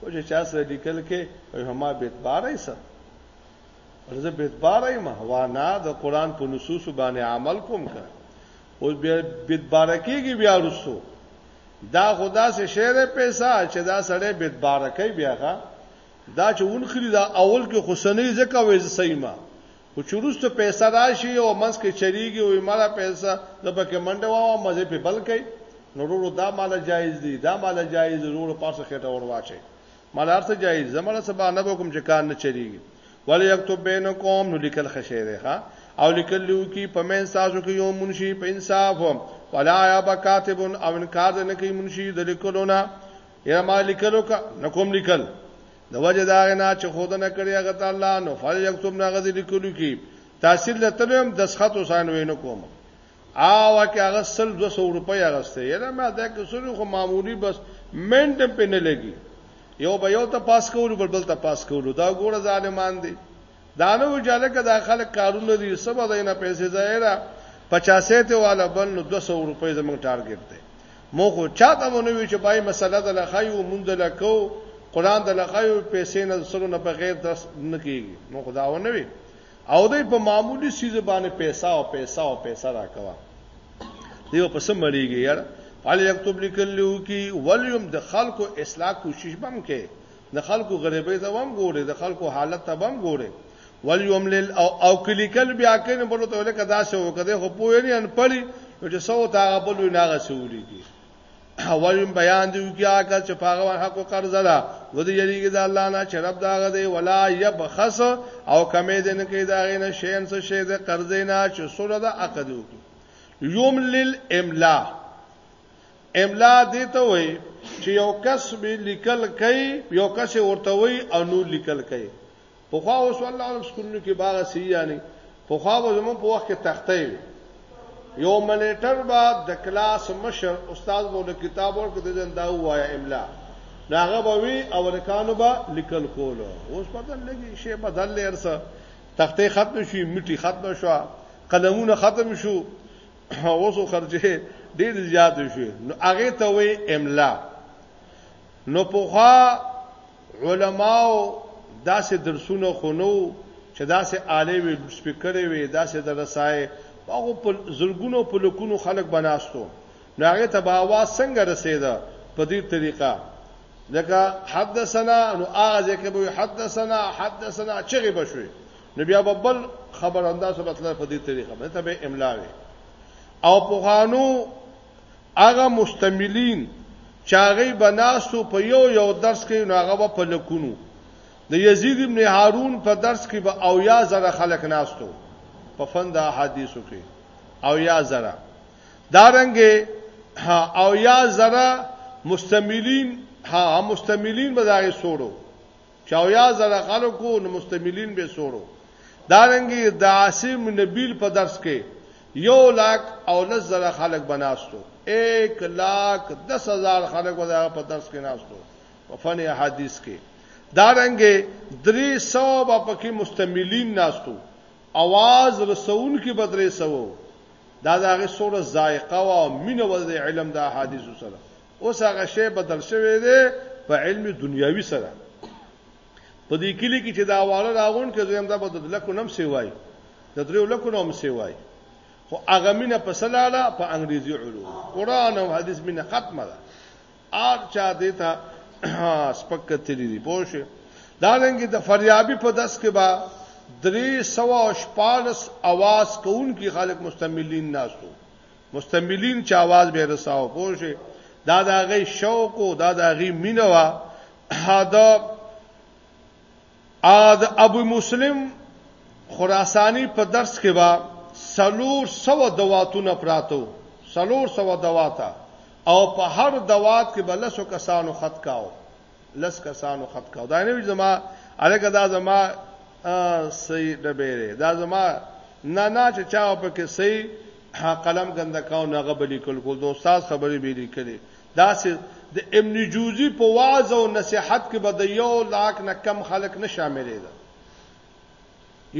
خو چې چا سره لیکل کې او هما به اعتبار یې سره ورزه به اعتبار یې ما وانا د قران په نصوص باندې عمل کوم کا او به اعتبار کېږي بیا رسو دا خدا سے شعر پیسہ چې دا سړی به اعتبار کوي بیا دا چې اونخري دا اول کې حسنې زکه وې سیمه خو چې وروسته پیسه راشي او منځ کې چریږي او مالا پیسه زه پکې منډه واوه مزه په بل کوي نو ورو دا مال جایز دی دا مال جایز دی ورو پاسه خټه ور واچي مال ارته جایز زمړه سبا نه وکم چې کار نه چریږي ولی یكتب بینکم نو لیکل خشیره ها او لیکل لیو کی پمن سازو کې یو منشي په انصاف ولا یا بکاتب او انکار نه کوي منشي د لیکلونه یا ما لیکلو کا نکوم لیکل د وجه دا غنا چې خودنه کړی هغه تعالی نو فل یکتب نه غزي لیکلو کی تحصیل لتلم د سخت وسان وینو کوم او که هغه سل 200 روپۍ اغسته یره ما دا کې سوري خو معمولی بس منټ په نه لګي یو به یو ته پاس کول بل بل ته پاس کول دا ګوره ظالمان دي دا نه وو چې هلکه دا خلک کارونه دي، څه به دی نه پیسې ځای را پچاسې ته والا بل نو دوه سوه روپۍ زموږ ټارګېټ دی. موږ خو چا ته مو نه ویل چې بای مسله د لخایو مونږ د لکو قرآن د لخایو پیسې نه سرو نه بغیر درس نه کېږي موږ خو دا ونه ویل او دوی په معمولي سیزه باندې پیسا او پیسا او پیسا راکوا دیو په سم مړیږي یار فعل یكتب لیکلو کی ولیم د خلکو اصلاح کوشش بم کې د خلکو غریبۍ ته هم ګورې د خلکو حالت ته هم ګورې وليملل او او کلیکل بیا کین بل ته لکه دا څه وکړي خو پوه نه ان پړي چې څو تا بل نه غسولې کی اولم بیان دی کیا کل چې پاغه حق قرض ده و دې یریږي د الله نه چې رب داغه دی ولا یبخس او کمې دې نه کوي داغه نه شین څه شی د قرض نه چې سره د عقد وکړي یوم للاملا املا دې ته وای چې یو کس به لیکل کوي یو کس ورته وای او نو لیکل کوي په خوا اوس الله علیه سکولونو کې باغ سی یعنی په خوا به زمون په وخت کې تخته وي یو منیټر با د کلاس مشر استاد بوله کتاب ورکړي د جن دا وایا املا داغه به وی او لکانو به لیکل کولو اوس په دل لګي شی بدل لرسه تخته ختم شي میټي ختم شو قلمونه ختم شو اوسو خرچه ډیر زیات شوی نو هغه ته وی املا نو پوخا علماو داسې درسونه خونو چې داسې آله وی سپیکرې وی داسې درسای هغه په زلګونو په لکونو خلک بناستو نو هغه ته به आवाज څنګه رسیدا په دې طریقه لکه حدثنا نو هغه ځکه به حدثنا حدثنا چغه بشوي نو بیا به بل خبر انداز به تل په دې طریقه به ته به املا وي او په غانو هغه مستملین چاغي بناسو په یو یو درس کې نو هغه په لکونو د یزید ابن هارون په درس کې به او یا زره خلک ناستو په فند احادیثو کې او یا زره دارنګ او یا زره مستملین ها مستملین به داغه سورو چې اویا زره خلک وو، نو مستملین به څور وو؟ دا رنګې د عاصم نبیل په درس کې یو لاک او لس زره خلک به ناست وو، ایک لاک دس هزار خلک به د هغه په درس کې ناست وو، په فن احادیث کې. دا رنګې درې سوه به پکې مستملین ناست وو، اواز رسوونکي به درې سوه وو، دا د هغې څوره ذایقه وه او مینه وه د علم د احادیثو سره، اوس هغه شی بدل شوی دی په علم دنیاوی سره په دې کلی کې چې دا واړه راغون کې زم دا به د لکو نم سی وای د دریو لکو نم سی وای خو هغه مینه په سلاله په انګریزي علوم قران او حدیث مینه ختمه ده ار چا دې ته سپک تللی دی پوه شئ دا رنګ د فریابي په داس کې با درې سوا او شپارس اواز کوونکي خلک مستملین ناسو مستملین چې आवाज به رساو پوه شي دا د هغه شوق او دا د هغه مینه وا دا اد ابو مسلم خراسانی په درس کې با سلور سو دواتونه پراتو سلور سو دواتا او په هر دوات کې بلسو کسانو خط کاو لس کسانو خط کاو دا نه وی زما الګه دا زما سي ډبېره دا زما نه نه چې چا په کې سي قلم ګنده کاو نه غبلی کول کول د استاد خبرې به لیکلې دا سه د ابن جوزی په واعظ او نصيحت کې به د یو لاک نه کم خلک نه شاملې ده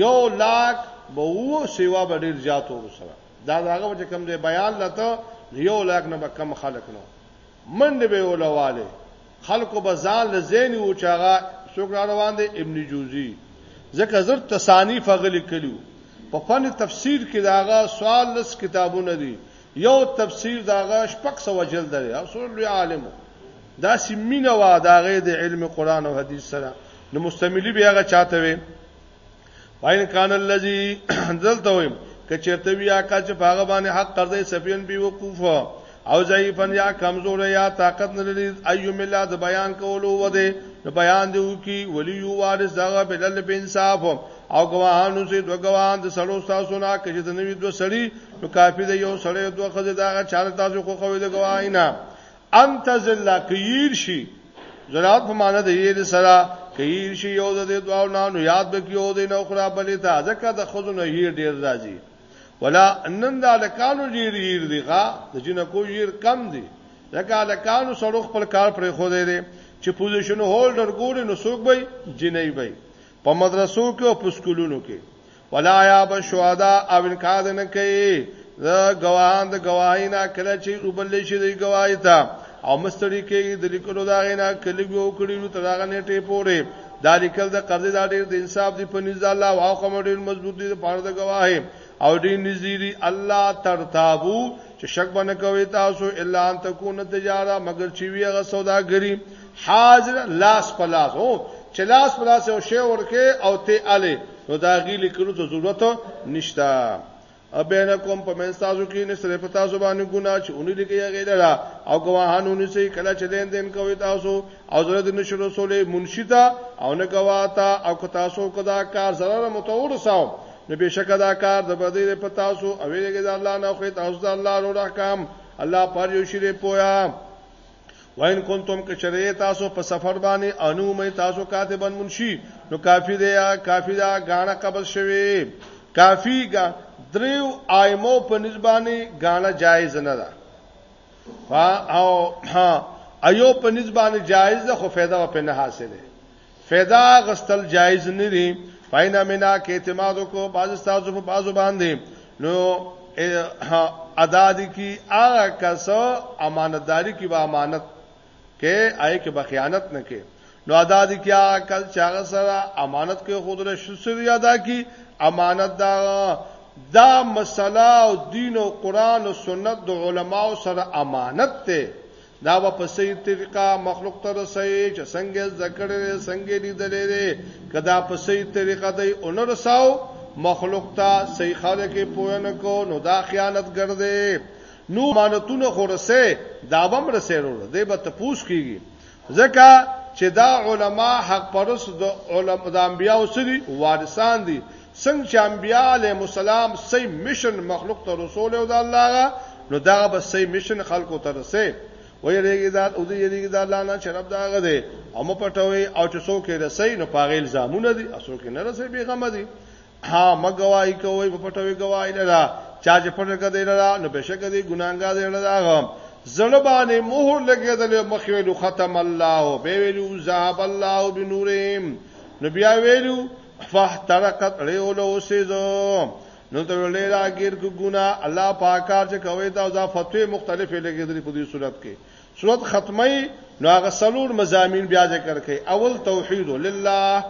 یو لاک به وو سیوا به ډیر زیات ور سره دا داغه چې کم دی بیان لته یو لاک نه به کم خلک نو منډه به ولواله خلکو به ځان لزین او چاغه څوک را روان دی ابن جوزی ځکه زر تصانیف غلي کلیو په فن تفسیر کې داغه سوال لس کتابونه دي یو تفسیر داغه شپږ سو جلد لري او سور لوی عالم دا سیمینه وا داغه د علم قران او حدیث سره نو مستعملی به هغه چاته وي پاین کان الذی دلته وي کچرته وی آقا چې پاغه باندې حق قرضې سفین بي وقوف او ضعیفن یا کمزور یا طاقت نه لري ايو ملا د بیان کولو وده نو بیان دی وکي ولی یو وارث دغه بلل په انصاف او گواهانو سي دو گواهان د سړو تاسو نه کچې د نوی دو سړی نو کافی دی یو سړی دوه خزه دغه چاله تاسو خو خو د گواهینا ان تزل کیر شي زراعت په معنی د یې سره کیر شي یو د دې دواو نه نو یاد بکیو د نو خرا بلې ته ځکه د خزو نه هیر ډیر راځي ولا نن د الکانو ډیر هیر دی غا د جنکو هیر کم دی ځکه الکانو سره خپل کار پرې خو دی چې پوزیشن هولډر ګوري نو څوک به جنۍ وي په مدرسو کې او په سکولونو کې ولا یا بشوادا او انکار نه کوي د گواهان د گواهی نه کله چې وبلې شي د گواهی ته او مستړي کې د لیکلو دا غینا کلی وو کړی نو تر هغه نیټه پورې دا لیکل د قرضې دا ډیر د انصاف دی په نزد الله او کوم ډیر مضبوط دی په اړه د گواهی او دې نذيري الله ترتابو چې شک باندې کوي تاسو الا ان تكون تجاره مگر چې ویغه سوداګری حاضر لاس په لاس او چې لاس په لاس یو شی ورکه او ته اله نو دا غی لیکلو ته ضرورت نشته او بین کوم په من تاسو کې نه سره په تاسو باندې ګنا چې اونې لګي غیره او گواهانونه سي کله چې لین دین کوي تاسو او زړه د نشو رسولې منشدا او نه گواتا او که تاسو کدا کار zarar متور ساو نو بشک دا کار د بدی په تاسو او ویلګي د الله نه خو تاسو د الله روح احکام الله پر یو شری پویا وین کنتم کچری تاسو په سفر باندې انو مې تاسو کاتبن منشي نو کافی دی کافی دا غاڼه قبل شوی کافی غا دریو آیمو په نسبانه غاڼه جایز نه ده فا او ها ایو په نسبانه جایز ده خو فایده په نه حاصله فیدا غستل جایز نه دی پاینا مینا کې اعتماد کو باز استادو په بازو باندې نو ادا دي کی هغه کسو امانتداري کی به امانت کې آی کې به خیانت نه کې نو ادا دي کی هغه کل چاغه سره امانت کې خود له شسری ادا کی امانت دا دا مسله او دین او قران او سنت د علماو سره امانت ته دا به په صحیح طریقه مخلوق ته رسي چې څنګه ذکرې څنګه لیدلې کدا په صحیح طریقه دی اون رساو مخلوق ته صحیح خاله کې پوهن کو نو دا خیانت ګرځي نو مانتونه خورسه دا بم رسېرو دی به تپوس کیږي ځکه چې دا علما حق پرس د علما د انبیانو سری وارثان دي څنګه چې انبياء عليهم السلام صحيح مشن مخلوق ته رسول او د الله غا نو دا به صحيح مشن خلکو ته رسي ویریږي دا او دې یریږي دا الله نه چې رب دا غده او مو پټوي او چې څوک یې رسي نو پاغیل زامونه دي او څوک نه رسي به غم دي ها مګوای کوي په پټوي گواہی لرا چا چې پټه کده لرا نو بشک دې ګناګار دې لرا غم زړه باندې مهر لګیدل مخ ویلو ختم الله به ویلو ذهب الله بنورهم نو بیا ویلو فاحترقت ریو له اوسېزو نو ته ویلې دا غیر کو ګنا الله پاکار چې کوي دا ځا فتوی مختلفې لګېدلې په دې صورت کې صورت ختمه نو هغه سلور مزامین بیا ذکر کړي اول توحید لله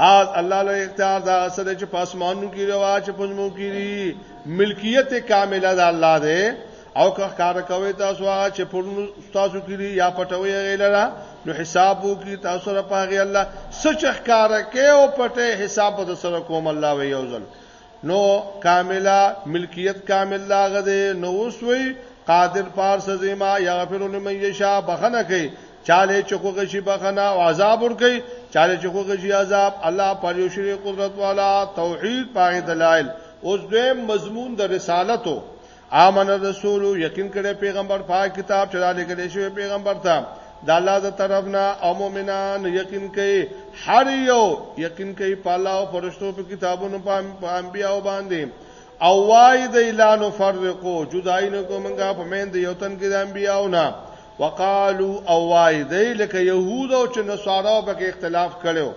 حال الله له اختیار دا سره چې پاسمانو کې روا چې پزمو کې ملکیت کامله د الله ده او که ښکار کوي تاسو هغه چې پر تاسو کړي یا پټوي غیلره نو حساب وکي تاسو را پاغي الله سچ ښکار کوي او پټه حساب د سره کوم الله وی یوزل نو کاملا ملکیت کامل لاغه دی نو وسوي قادر پار سزیما یغفر لمن یشا بخنه کوي چاله چکو غشي بخنه او عذاب ور کوي چاله چکو غشي عذاب الله پر یو شری قدرت والا توحید پاغي دلایل اوس دویم مضمون د رسالتو امن الرسول یقین کړي پیغمبر په کتاب چې را لګل شوی پیغمبر ته د الله د طرف نه او مؤمنان یقین کوي هر یو یقین کوي په الله او فرشتو په کتابونو په انبیاء باندې او وای د اعلان فرقو جدای نه کومنګا په مین د یو تن کې د انبیاء نه وقالو او وای د لکه يهود او چې نصارا په کې اختلاف کړو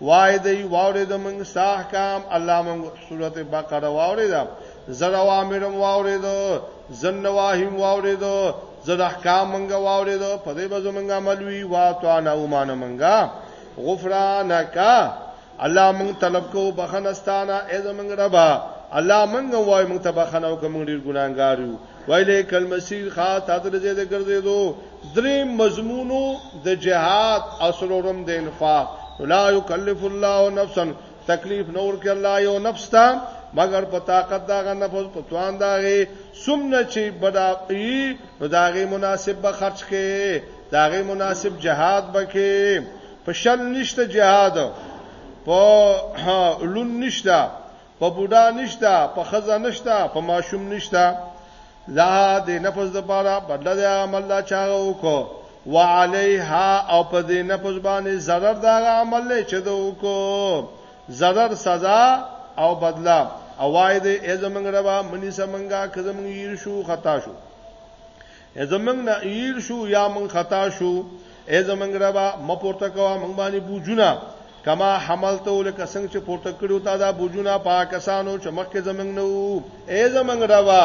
وای دی واورې د موږ ساه کام الله موږ سورته بقره واورې دا زر اوامرم واورې دو زن نواهیم واورې دو زر احکام موږ واورې دو په دې به زمونږ عمل وی وا تو انا ومان موږ غفرانک الله موږ طلب کو بخنستانه ای زمونږ ربا الله موږ وای موږ ته بخنه او کوم ډیر ګناګار یو ویلې کلمسیر خا تدر زید ګرځې دو درې مضمونو د جهاد اصلورم د انفاق لا یکلف الله نفسا تکلیف نور کې الله یو نفس ته مگر په طاقت داغه نفس په توان داغه سمنه چې بداقي نو داغه مناسب به خرج کې داغه مناسب جهاد بکې په شل نشته جهاد په لون نشته په بوډا نشته په خزه نشته په ماشوم نشته لا د نفس د پاره بدل د عمل لا چاغه وکړو وعليها او په دې نفس باندې zarar دا عمل له چد وکړو zarar سزا او بدلا او وای دې ای زمنګ ربا منی سمنګا کزمنګ یې شو خطا شو ای زمونږ نه ایر شو یا مونږ خطا شو ای زمونږ ربا م پورته کوه مونږ باندې بوجونه کما حملته لکه څنګه چې پورته کړو تا دا بوجونه پاکستانو چې مخکې زمونږ نه وو ای زمونږ ربا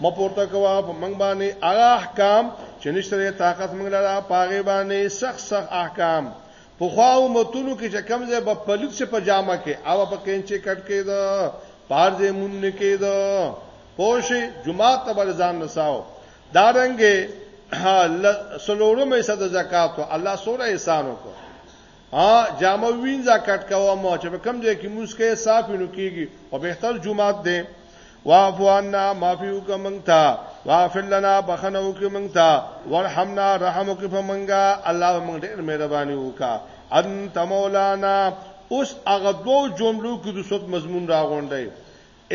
م پورته کوه په مونږ باندې هغه احکام چې نشته طاقت مونږ لاره پاغه باندې سخت سخت احکام په خواو متونو کې چې کمزې په پلیت څخه پجامه کې او په کینچې کټ کې دا پارځه مونږ کې دا پوه شي جمعات ته بل ځان رساو دا رنګه سلورمه صد زکات الله سوره احسان وکړ ها جامه وین زکات کوه مو چې کوم ځای کې مسکه صاف نو کیږي او به تر جمعات ده واعفو عنا معافی وک مونږ ته واغفر لنا بخنه وک مونږ ته ورحمنا رحم وک په مونږه الله مونږ ډېر مهرباني وکا انت مولانا اوس هغه دوه جملو کې د صوت مضمون راغونډي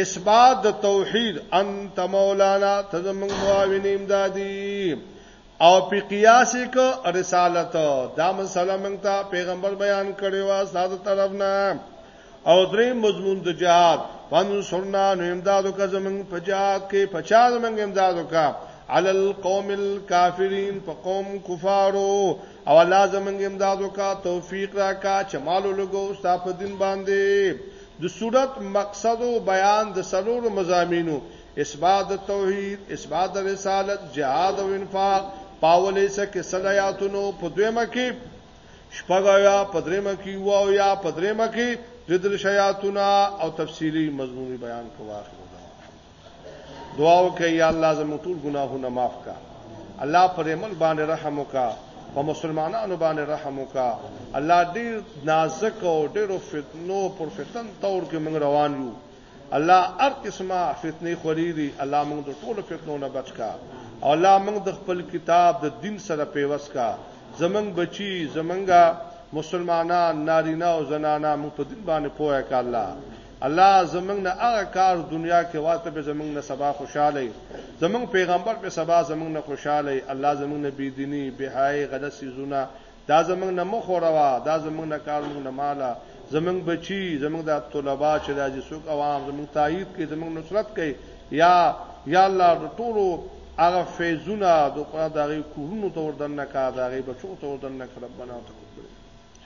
اثبات د توحید انت مولانا ته زمونږ معاون امدادي او په قیاس ک رسالت دا مسله مونږ ته پیغمبر بیان کړی و استاد طرف نه او درې مضمون د جهاد پن سرنا نو امدادو کا زمونږ په جهاد کې پچا زمونږ امدادو کا علی القوم الکافرین په قوم کفارو او الله زمونږ امدادو کا توفیق را کا چمالو لګو استاد په دین باندې د سورت مقصد او بیان د څلورو مضامینو، اثبات د توحید، اثبات د رسالت، جهاد او انفاق، په اوله حصه کې سل ایاتونه او په دویمه کې شپږ اویا، په دریمه کې اووه اویا، په دریمه کې درې دېرش ایاتونه او تفصیلي مضمون یې بیان کړ. واخر دعوانا الحمدلله. دعا وکړئ یا الله زموږ ټول ګناهونه معاف کا الله پر عمل باندې رحم وکا په مسلمانانو باندې رحم وکا الله ډیر نازک او ډیرو فتنو پر فتن تور کې موږ روان یو الله هر قسمه فتنې خوري دي الله موږ د ټولو فتنو نه بچ کا او الله موږ د خپل کتاب د دین سره پیوس کا زمنګ بچی زمنګا مسلمانان نارینه او زنانه موږ په دین باندې پوهه کا الله الله زمنګ نه هغه کار دنیا کې واته به زمنګ نه سبا خوشاله زمنګ پیغمبر په سبا زمنګ نه خوشاله الله زمنګ نه بيدینی بهای غلط سيزونه دا زمنګ نه مخ وروا دا زمنګ نه کار مونږ نه مالا زمنګ بچي زمنګ د طلبه چې راځي څوک عوام زمنګ تایید کوي زمنګ نصرت کوي یا یا الله د ټولو هغه فیضونه د قران دغه کورونو ته وردن نه کا دغه بچو ته وردن نه کړه بنا ته